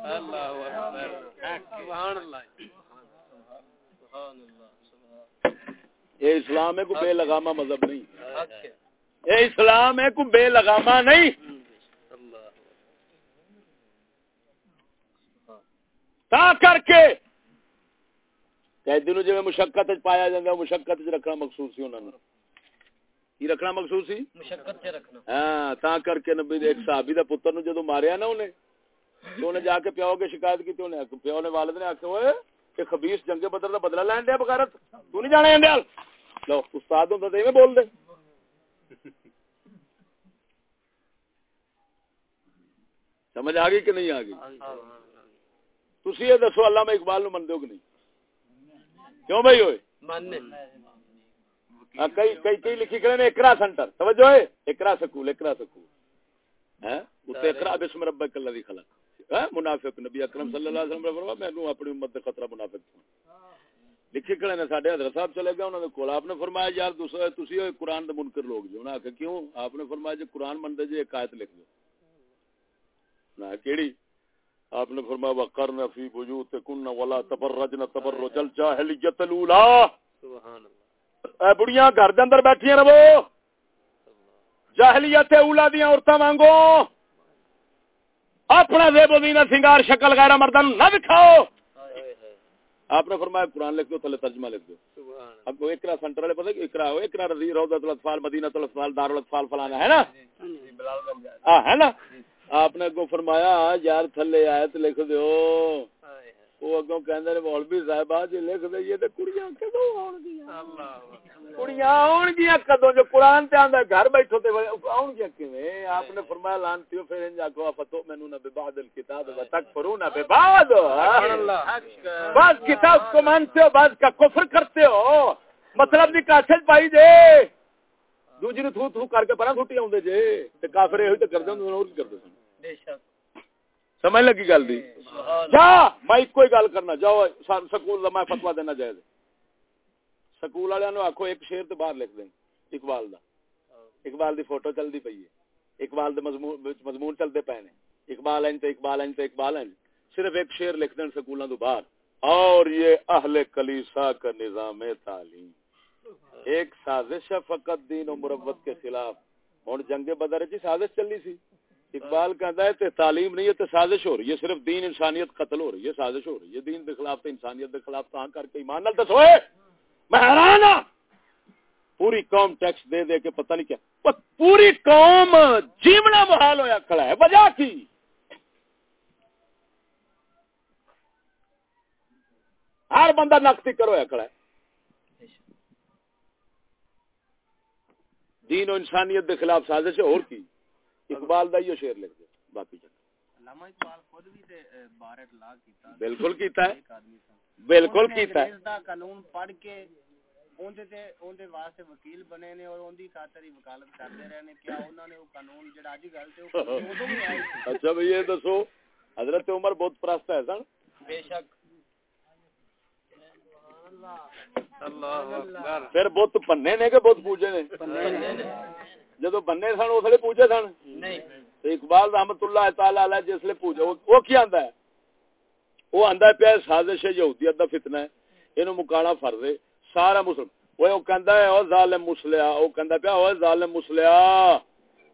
سبحان اللہ۔ یہ اسلام ہے کو بے لگامہ مذہب نہیں۔ یہ اسلام ہے کو بے لگامہ نہیں۔ تا کر کے قیدی نو جے مشقت پایا جاندہ مشقت رکھنا مخصوص سی انہوں نے کی رکھنا مخصوص سی؟ مشقت رکھنا۔ ہاں تا کر کے نبی ایک صحابی دا پتر نو جدوں ماریا نا انہیں تو انہیں جا کے پیو کے شکایت کی تو انہیں پیو نے والد نے آکھیا اوئے کہ خبیث جنگ بدر دا بدلہ لین دیا بغیرت تو نہیں جانا لو استاد ہوندا تے ایویں بول دے۔ سمجھ آ گئی کہ نہیں آ گئی؟ تسی یہ دسو علامہ اقبال نو ہو کہ نہیں؟ کیوں بھائی ہوئے؟ ماننے کئی کئی کئی لکھی کرے اکرا سینٹر توجہ ہے؟ Iqra school Iqra school. ہیں تے اکرا بسم ربک الذی خلق۔ ہے منافق نبی اکرم صلی اللہ علیہ وسلم فرمایا میں اپنی امت خطرہ منافق ہوں لکھی کھڑے نے ساڈے حضرت صاحب چلے گئے انہوں نے کول آپ نے فرمایا یار دوسرے تسی ہوئے قرآن دے منکر لوگ جو انہاں کہ کیوں؟ آپ نے فرمایا جے قرآن مندے جے ایک آیت لکھ دو۔ نہ کیڑی؟ آپ نے فرمایا وقرن فی بیوتکن ولا تبرجن تبرج الجاہلیت الاولى سبحان اللہ۔ اے بڑیاں گھر دے اندر بیٹھیاں رہو۔ جاہلیت اولا دیا عورتاں وانگو اپنا زیب و زینت سنگار شکل غیر مردن نہ دکھاؤ آپ نے فرمایا قرآن لکھ دو تلے ترجمہ لکھ دو۔ اب وہ اقرا سنٹر والے پتہ اقرا ہو اقرا رضی روضۃ الاطفال مدینہ الاطفال دار الاطفال فلانا ہے نا؟ ہاں ہے نا؟ آپ نے کو فرمایا یار تھلے آیت لکھ دیو۔ وہ اگوں کہندے نے مولوی صاحب جی لکھ دئیے تے کڑیاں کدوں آون گیاں کڑیاں آون گیاں کدوں جو قران تے آندا گھر بیٹھو تے آون گیاں کیویں آپ نے فرمایا لانتیو پھر ان جاکو فتو منو نہ بعد الکتاب و تکفرون بعض کتاب کو مانتے ہو بعض کا کفر کرتے ہو مطلب نہیں پائی دے دوجی نو تھو تھو کر کے پرا ٹھٹی اوندے جے تے کافر ہوئی تے کردے ہوں اور کی کردے سن بے شک سمجھ لگی گل دی؟ جا! میں کوئی گل کرنا جاؤ سکول میں فتوا دینا جائز سکول والے نو آخو ایک شیر تو باہر لکھ دیں اقبال دا۔ اقبال دی فوٹو چلتی پی ہے۔ اقبال دے مضمون چلتے پے نے۔ اقبال این تو اقبال این تو اقبال این۔ صرف ایک شیر لکھ دیں سکولوں تو باہر۔ اور یہ اہل کلیسا کا نظام تعلیم۔ ایک سازش ہے فقط دین و مربت کے خلاف۔ ہوں جنگ بدر جی سازش چلی سی۔ اقبال کہتا ہے کہ تعلیم نہیں ہے تو سازش ہو رہی ہے، صرف دین انسانیت قتل ہو رہی ہے، سازش ہو رہی ہے۔ دین کے خلاف تو انسانیت کے خلاف تاں کر کے ایمان نال دسوئے میں حیران ہوں پوری قوم ٹیکس دے دے کے پتہ نہیں کیا۔ پوری قوم جیونا محال ہویا کھڑا ہے، وجہ کی؟ ہر بندہ نقطی کرو ہویا کھڑا ہے۔ دین و انسانیت کے خلاف سازش ہے، اور کی؟ اقبال دا یہ شعر لکھ دے باقی علامہ اقبال خود بھی تے بار اطلاع کیتا۔ بالکل کیتا ہے۔ بالکل کیتا ہے۔ دا قانون پڑھ کے اون تے اون دے واسطے وکیل بنے نے اور اون دی خاطر ہی وکالت کرتے رہے نے کیا انہاں نے وہ قانون جڑا اج گل تے اودوں بھی آئی۔ [LAUGHS] اچھا بھئی یہ دسو حضرت عمر بہت پرست ہے سن؟ بے شک۔ پھر بت پنے نے کہ بت پوجے نے؟ جدو بننے سن اس لیے پوجے سن؟ اقبال رحمت اللہ تعالی علیہ جس لیے پوجے وہ کی آندا ہے؟ وہ آندا پیا سازش ہے یہودیت دا فتنہ ہے۔ اینو مکانا فرض ہے۔ سارا مسلم۔ وہ کہندا ہے او ظالم مسلیا او کہندا پیا او ظالم مسلیا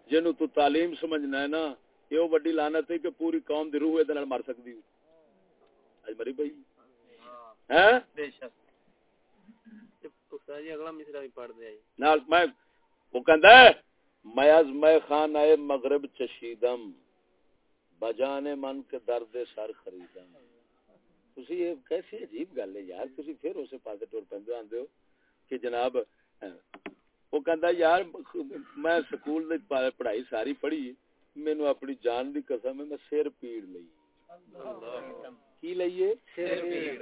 جنو تو تعلیم سمجھنا ہے نا یہ بڑی لعنت ہے کہ پوری قوم دی روح دے نال مر سکدی اج مری بھائی ہیں بے شک۔ جی اگلا مصرا بھی پڑھ دے نال میں وہ کہندا ہے میں از میں خان آئے مغرب چشیدم بجانے من کے درد سر خریدم۔ تسی یہ کیسی عجیب گل ہے یار تسی پھر اسے پاسے ٹور پندے آندے ہو کہ جناب وہ کہندا یار میں سکول پڑھائی ساری پڑھی مینو اپنی جان دی قسم ہے میں سر پیڑ لئی۔ کی لئیے؟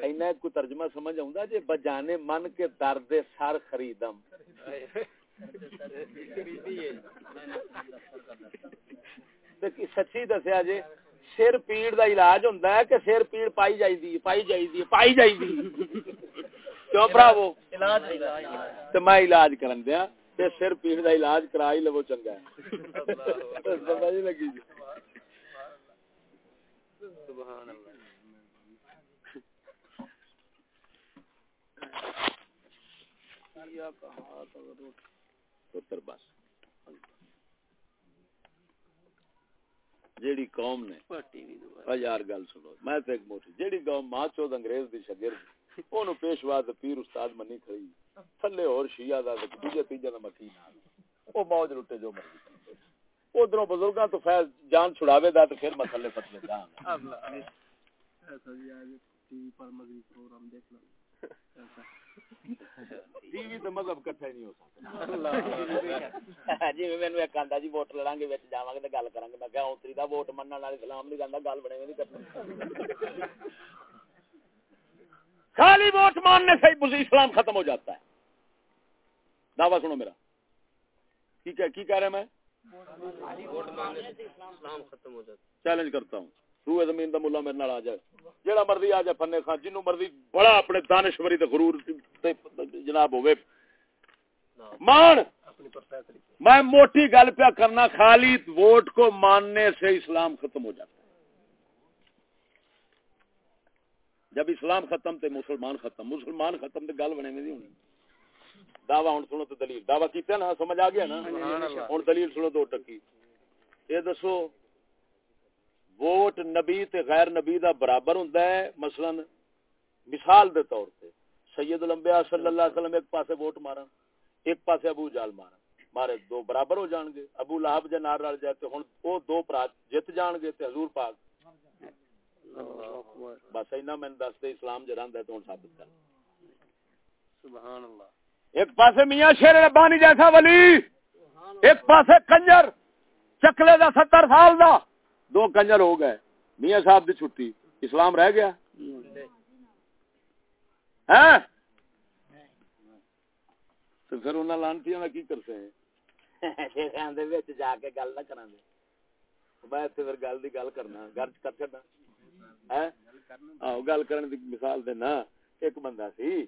اینا کو ترجمہ سمجھ آؤں جی بجانے من کے درد سر خریدم۔ [LAUGHS] سچی دسیا جی سر پیڑ دا علاج ہوندا ہے کہ سر پیڑ پائی جائی دی پائی جائی دی پائی جائی دی کیوں بھراو علاج تے میں علاج کرن دیا تے سر پیڑ دا علاج کرا ہی لو چنگا ہے۔ سمجھ لگی جی؟ سبحان اللہ۔ بس جیڑی قوم نے یار گل سنو میں تے ایک موٹی جیڑی قوم ماں چود انگریز دی شاگرد اونوں پیشوا تے پیر استاد منی کھڑی تھلے اور شیعہ دا تے دوجے تیجے دا مکی نال۔ او موج لٹے جو مرضی۔ ادھروں بزرگاں تو فیض جان چھڑاوے دا تے پھر مسئلے فتوی جان۔ اللہ۔ ایسا جی آج ٹی وی پر مغرب پروگرام دیکھنا۔ ٹی وی تے مذہب کٹھا ہی نہیں ہو سکتا [LAUGHS] جی مینوں ایک آندا جی ووٹ لڑاں گے وچ جاواں گے تے گل کراں گے۔ میں کہ اونتری دا ووٹ منن والے اسلام نہیں جاندا گل بنے نہیں کرنا خالی ووٹ ماننے سے ہی اسلام ختم ہو جاتا ہے۔ دعویٰ سنو میرا۔ کی کہہ رہے میں؟ چیلنج کرتا ہوں۔ روح زمین دا ملا میرے نال آ جائے۔ جیڑا مرضی آ جائے فنے خان جنوں مرضی بڑا اپنے دانشوری تے غرور تے جناب ہوے مان میں موٹی گل پیا کرنا خالی ووٹ کو ماننے سے اسلام ختم ہو جاتا ہے۔ جب اسلام ختم تے مسلمان ختم مسلمان ختم تے گل بنے میں ہونی۔ دعوی ہوں سنو تو دلیل۔ دعوی کیتے نا؟ سمجھ آ گیا نا؟ ہوں دلیل سنو دو ٹکی۔ یہ دسو ووٹ نبی تے غیر نبی دا برابر ہوندا ہے مثلا مثال دے طور تے سید الانبیاء صلی اللہ علیہ وسلم ایک پاسے ووٹ مارا ایک پاسے ابو جال مارا مارے دو برابر ہو جان گے۔ ابو لہب جے نار رل جائے تے ہن او دو پرا جت جان گے تے حضور پاک۔ بس اینا میں دس دے اسلام جے رہندا ہے تو ہن ثابت کر۔ سبحان اللہ۔ ایک پاسے میاں شیر ربانی جیسا ولی ایک پاسے کنجر چکلے دا ستر سال دا۔ دو کنجر ہو گئے، میاں صاحب دی چھٹی، اسلام رہ گیا؟ ہاں؟ تو پھر انہاں لانتی کی کرتے ہیں؟ جا کے گل نہ میں پھر گل دی گل کرنا کر چڑنا ہاں؟ آہو، گل کرن دی مثال دینا ایک بندہ سی۔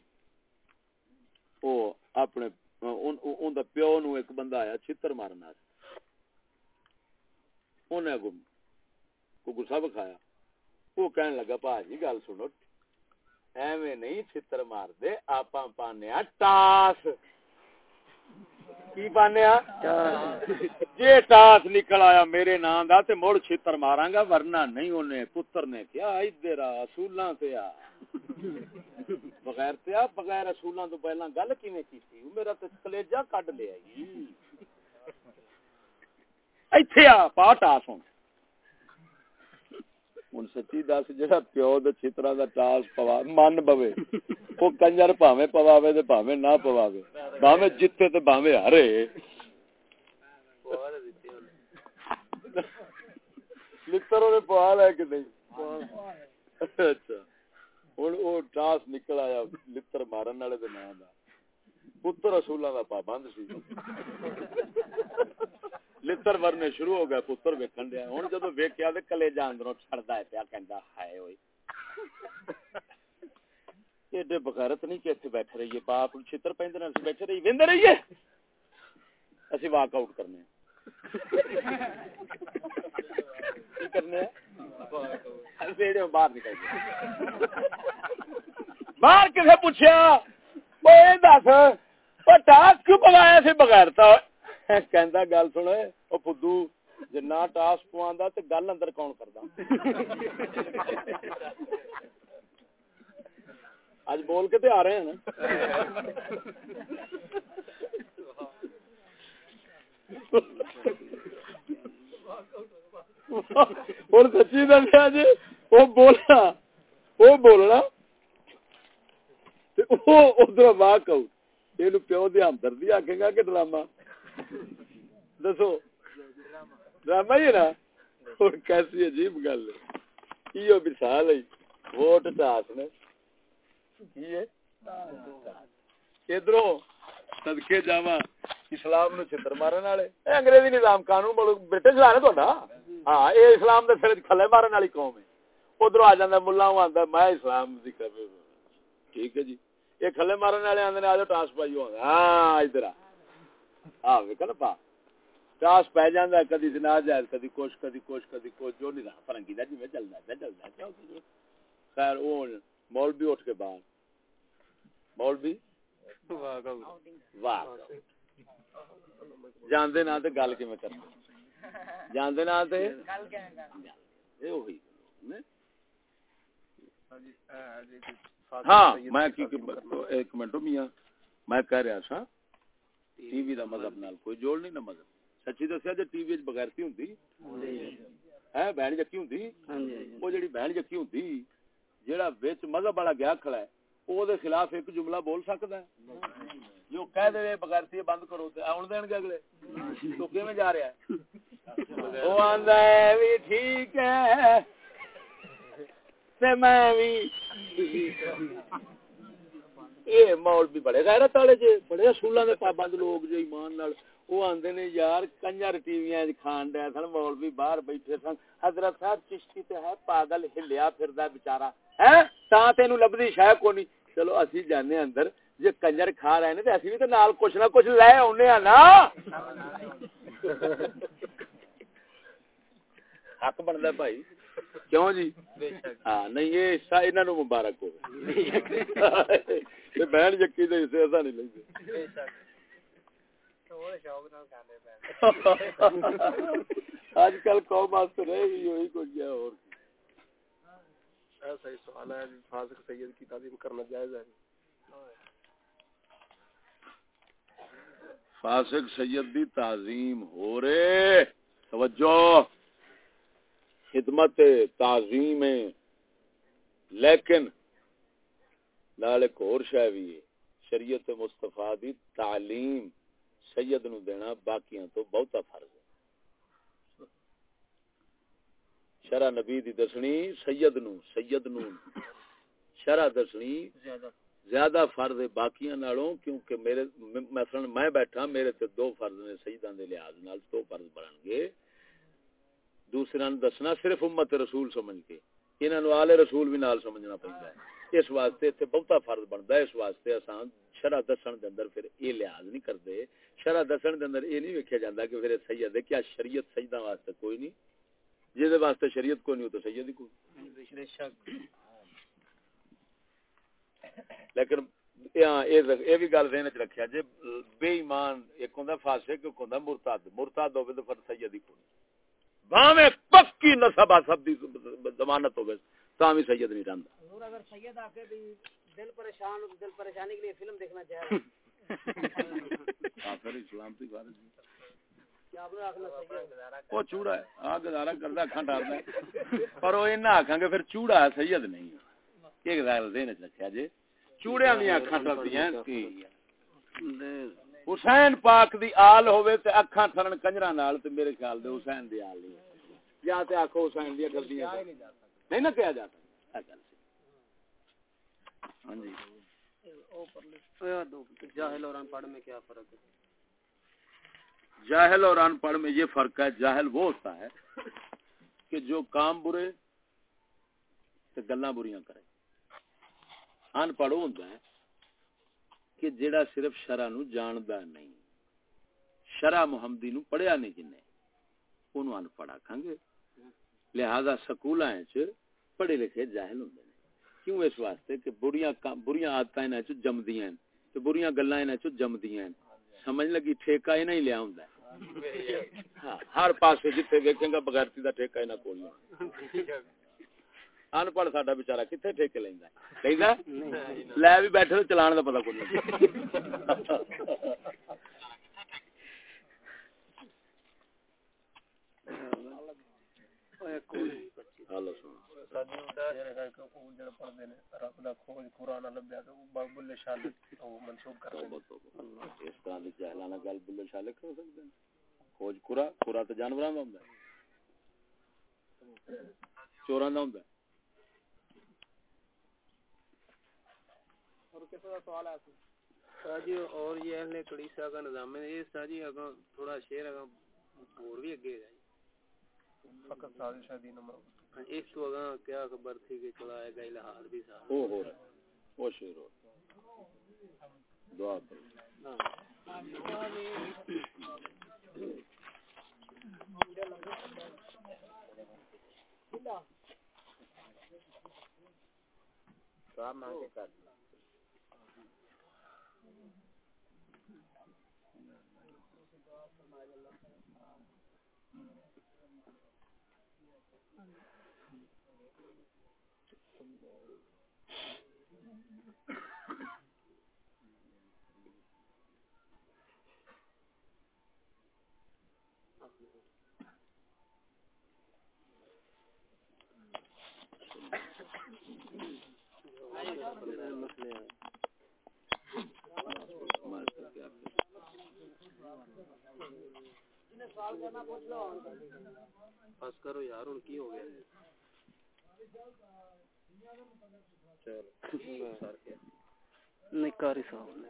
او اپنے، اون دا پیو نو ایک بندہ آیا، چھتر مارنا انہیں کو گسا بکھایا وہ کہنے لگا پا جی گل سنو۔ ایویں نہیں چھتر مار دے آپ پانے ٹاس۔ کی پانے جی ٹاس نکل آیا میرے نام دا تے مڑ چھتر ماراں گا، ورنہ نہیں انہیں پتر نے کیا ادھر آ اصولاں تے آ۔ بغیر تے آ، بغیر اصولاں تو پہلا گل کیویں کیتی؟ میرا تے کلیجا کڈ لیا ایتھے آ، پا ٹاس ہوں ہوں سچی دس جا پیو چترا دا ٹاس پوا من پوے وہ کنجر پاوے پواوے پاوے نہ پواوے باوے جتے تے باوے ہرے لتر نے پوا لے نہیں اچھا ہوں وہ ٹاس نکل آیا مارن والے نام کا پتر اصولوں کا پابند سی لتر ورنے شروع ہو گیا پتر ویکن دیا۔ ہوں جدو ویکیا تو کلے جاندروں چڑھتا ہے پیا کہ ہائے ہوئی ایڈے بغیرت نہیں کہ اتنے بیٹھے رہیے۔ باپ چھتر پہ بیٹھے رہیے وہدے رہیے۔ اسی واک آؤٹ کرنے کرنے ہاں، ہاں، باہر نکل باہر کسے پوچھا دس ٹاس کیوں پگایا سی بغیرتا؟ گل سن او فدو جے نہ ٹاس پواندا تے گل اندر کون کردا اج بول کے تے آ رہے ہیں نا اور سچی دسیا جی وہ بولنا وہ بولنا ادھر یہ پیو دی ہمدردی آکھے گا کہ ڈرامہ دسو ڈرامہ ہی نا اور کیسی عجیب گل ہے یہ مثال ہے ووٹ ٹاس نے ادھروں صدقے جاواں اسلام نو چھتر مارن والے اے انگریزی نظام قانون ملک برٹش لا نا تہاڈا ہاں اے اسلام دے سر کھلے مارن والی قوم ہے ادھر آ جاندا ملا ہوں آندا میں اسلام دی ٹھیک ہے جی یہ کھلے مارن والے آندے نے آ ٹاس پائی ہو ہاں ادھر آ ویکھ نا پا۔ ٹاس پہ جاندا کدی زنا جائز کدی کوش کدی کوش کدی کوش جو نظام فرنگی دا جویں چلدا ہے چلدا ہے خیر او مولوی اٹھ کے باہر۔ مولوی؟ واہ جاندے نا تے گل کیویں کرتے جاندے نا تے؟ اے وہی ہاں میں کی ایک منٹ میاں میں کہہ رہا سا ٹی وی دا مذہب نال کوئی جوڑ نہیں نا مذہب۔ سچی دسیا جے ٹی وی بغیرتی ہوندی ہے بہن جکی ہوندی او جڑی بہن جکی جیڑا وچ مذہب والا گیا کھڑا ہے او دے خلاف ایک جملہ بول سکدا ہے۔ جو کہہ دے بغیرتی بند کرو تے اون دین گے اگلے۔ تو کیویں جا رہا ہے؟ او آندا ہے وی ٹھیک ہے۔ تے میں وی اے مول بھی بڑے غیرت والے جے، بڑے اصولاں دے پابند لوگ جو ایمان نال وہ آندے نے، یار کنجر ٹی ویاں کھان دیا سن مول بھی باہر بیٹھے سن، حضرت صاحب چشتی تے ہے، پاگل ہلیا پھردا بیچارہ۔ ہے تا تینوں لبدی شے کو نہیں چلو اسی جانے اندر، جے کنجر کھا رہے نے تے اسی بھی تے نال کچھ نہ کچھ لے اونے ہاں نا۔ حق بندا بھائی۔ کیوں جی؟ ہاں نہیں یہ حصہ انہاں نو مبارک ہو۔ بہن جکی دے حصے اسا نہیں لیندے آج کل قوم واسطے رہ گئی ہوئی کچھ اور۔ ایسا ہی سوال ہے فاسق سید کی تعظیم کرنا جائز ہے۔ فاسق سید دی تعظیم ہو رے توجہ۔ خدمت تعظیم لیکن لال ایک اور شے بھی ہے شریعت مصطفیٰ دی تعلیم سید نو دینا باقیاں تو بہتا فرض ہے۔ شرع نبی دی دسنی سید نو سید نو شرع دسنی زیادہ۔ فرض ہے باقیاں نالوں کیونکہ میرے مثلا میں بیٹھا میرے تے دو فرض نے سیداں دے لحاظ نال دو فرض بنن گے۔ دوسرا نو دسنا صرف امت رسول سمجھ کے، انہاں نو آل رسول بھی نال سمجھنا پیندا ہے۔ اس واسطے تے بہتا فرض بندا ہے، اس واسطے اساں شرع دسن دے اندر پھر اے لحاظ نہیں کردے۔ شرع دسن دے اندر اے نہیں ویکھیا جاندا کہ پھر سید ہے۔ کیا شریعت سجدہ واسطے کوئی نہیں۔ جے دے واسطے شریعت کوئی نہیں تو سید ہی کوئی۔ بے شک لیکن یہ بھی گل ذہن چ رکھیا، جے بے ایمان ایک ہوندا، فاسق ایک ہوندا، مرتد مرتد ہوے تو پھر سید ہی کوئی باویں پکی نسب سب دی ضمانت ہوے تاں بھی سید نہیں رہندا۔ حضور اگر سید آ کے بھی دل پریشان ہو دل پریشانی کے لیے فلم دیکھنا چاہے۔ کافر اسلام کی بات وہ چوڑا ہے گزارا کردا اکھاں ڈالدا پر وہ انہاں آکھاں گے پھر چوڑا سید نہیں رکھیا چوڑیاں دی اکھاں کی حسین پاک دی آل ہوے تے اکھاں ٹھرن کنجراں نال تے میرے خیال دے حسین دی آل نہیں یا تے آکھو حسین دی گلتیاں نہیں نہ کہا جاتا۔ ہاں جی۔ جاہل اور ان میں کیا فرق ہے؟ جاہل اور ان پڑھ میں یہ فرق ہے جاہل وہ ہوتا ہے کہ جو کام برے تے گلاں بریاں کرے۔ ان پڑھ ہوتا ہے کہ جڑا صرف شرع نو جاندا نہیں، شرع محمدی نو پڑھیا نہیں جن اونوں ان پڑھا کھاں گے۔ لہذا سکولاں وچ پڑھے لکھے جاہل ہوندے نے۔ کیوں اس واسطے کہ بڑیاں بڑیاں عادتاں انہاں وچ جمدیاں ہیں تے بڑیاں گلاں انہاں وچ جمدیاں ہیں۔ سمجھ لگی ٹھیکہ ہی نہیں لیا ہوندا ہاں ہر پاسے جتھے ویکھیں گا بغیرتی دا ٹھیکہ انہاں کول نہیں۔ ان پڑھ ساڈا بیچارہ کتنے ٹھیکے لیندا لیندا لے بھی بیٹھے تو چلان دا پتہ کوئی نہیں شالے کر سوال ہے ساجی اور یہ اہل کلیسا کا نظام ہے۔ یہ ساجی اگا تھوڑا شیر اگا اور بھی اگے ہے فقط سازش ہے دین نمبر اس تو اگا کیا خبر تھی کہ چلائے گا الہاد بھی ساتھ وہ ہو رہا ہے۔ وہ شیر ہو ہے۔ دعا کرو۔ ماسٹر کیا بس کرو یار، ان کی ہو گیا۔ چلو سر صاحب نے۔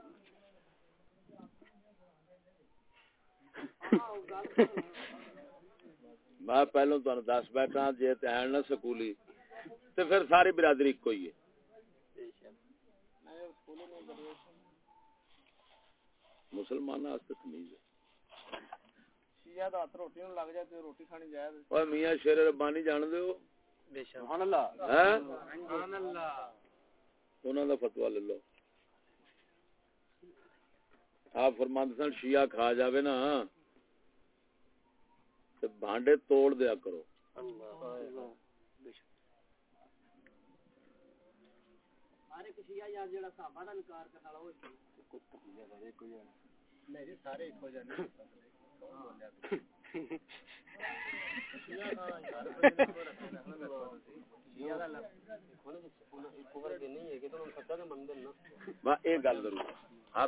میں پہلو تہن دس بیٹھا جی تے سکولی۔ تے پھر ساری برادری ایک ہی ہے مسلمان واسطے تمیز ہے شیعہ دا ہاتھ روٹی نوں لگ جائے تے روٹی کھانی جائز اوے میاں شیر ربانی جان دے ہو؟ بے شک۔ سبحان اللہ۔ ہیں سبحان اللہ۔ انہاں دا فتوی لے لو۔ آپ فرماندے سن شیعہ کھا جاوے نا تے بھانڈے توڑ دیا کرو۔ اللہ بے شک ہر جڑا صحابہ دا انکار کرن والا سارے جانے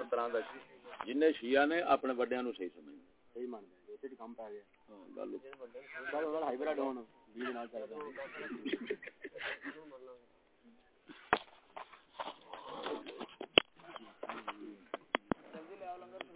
طرح جن شیعہ نے اپنے وڈیاں نو صحیح سمجھنا صحیح مان گئے اسے کم پا گیا ہاں، گل ہون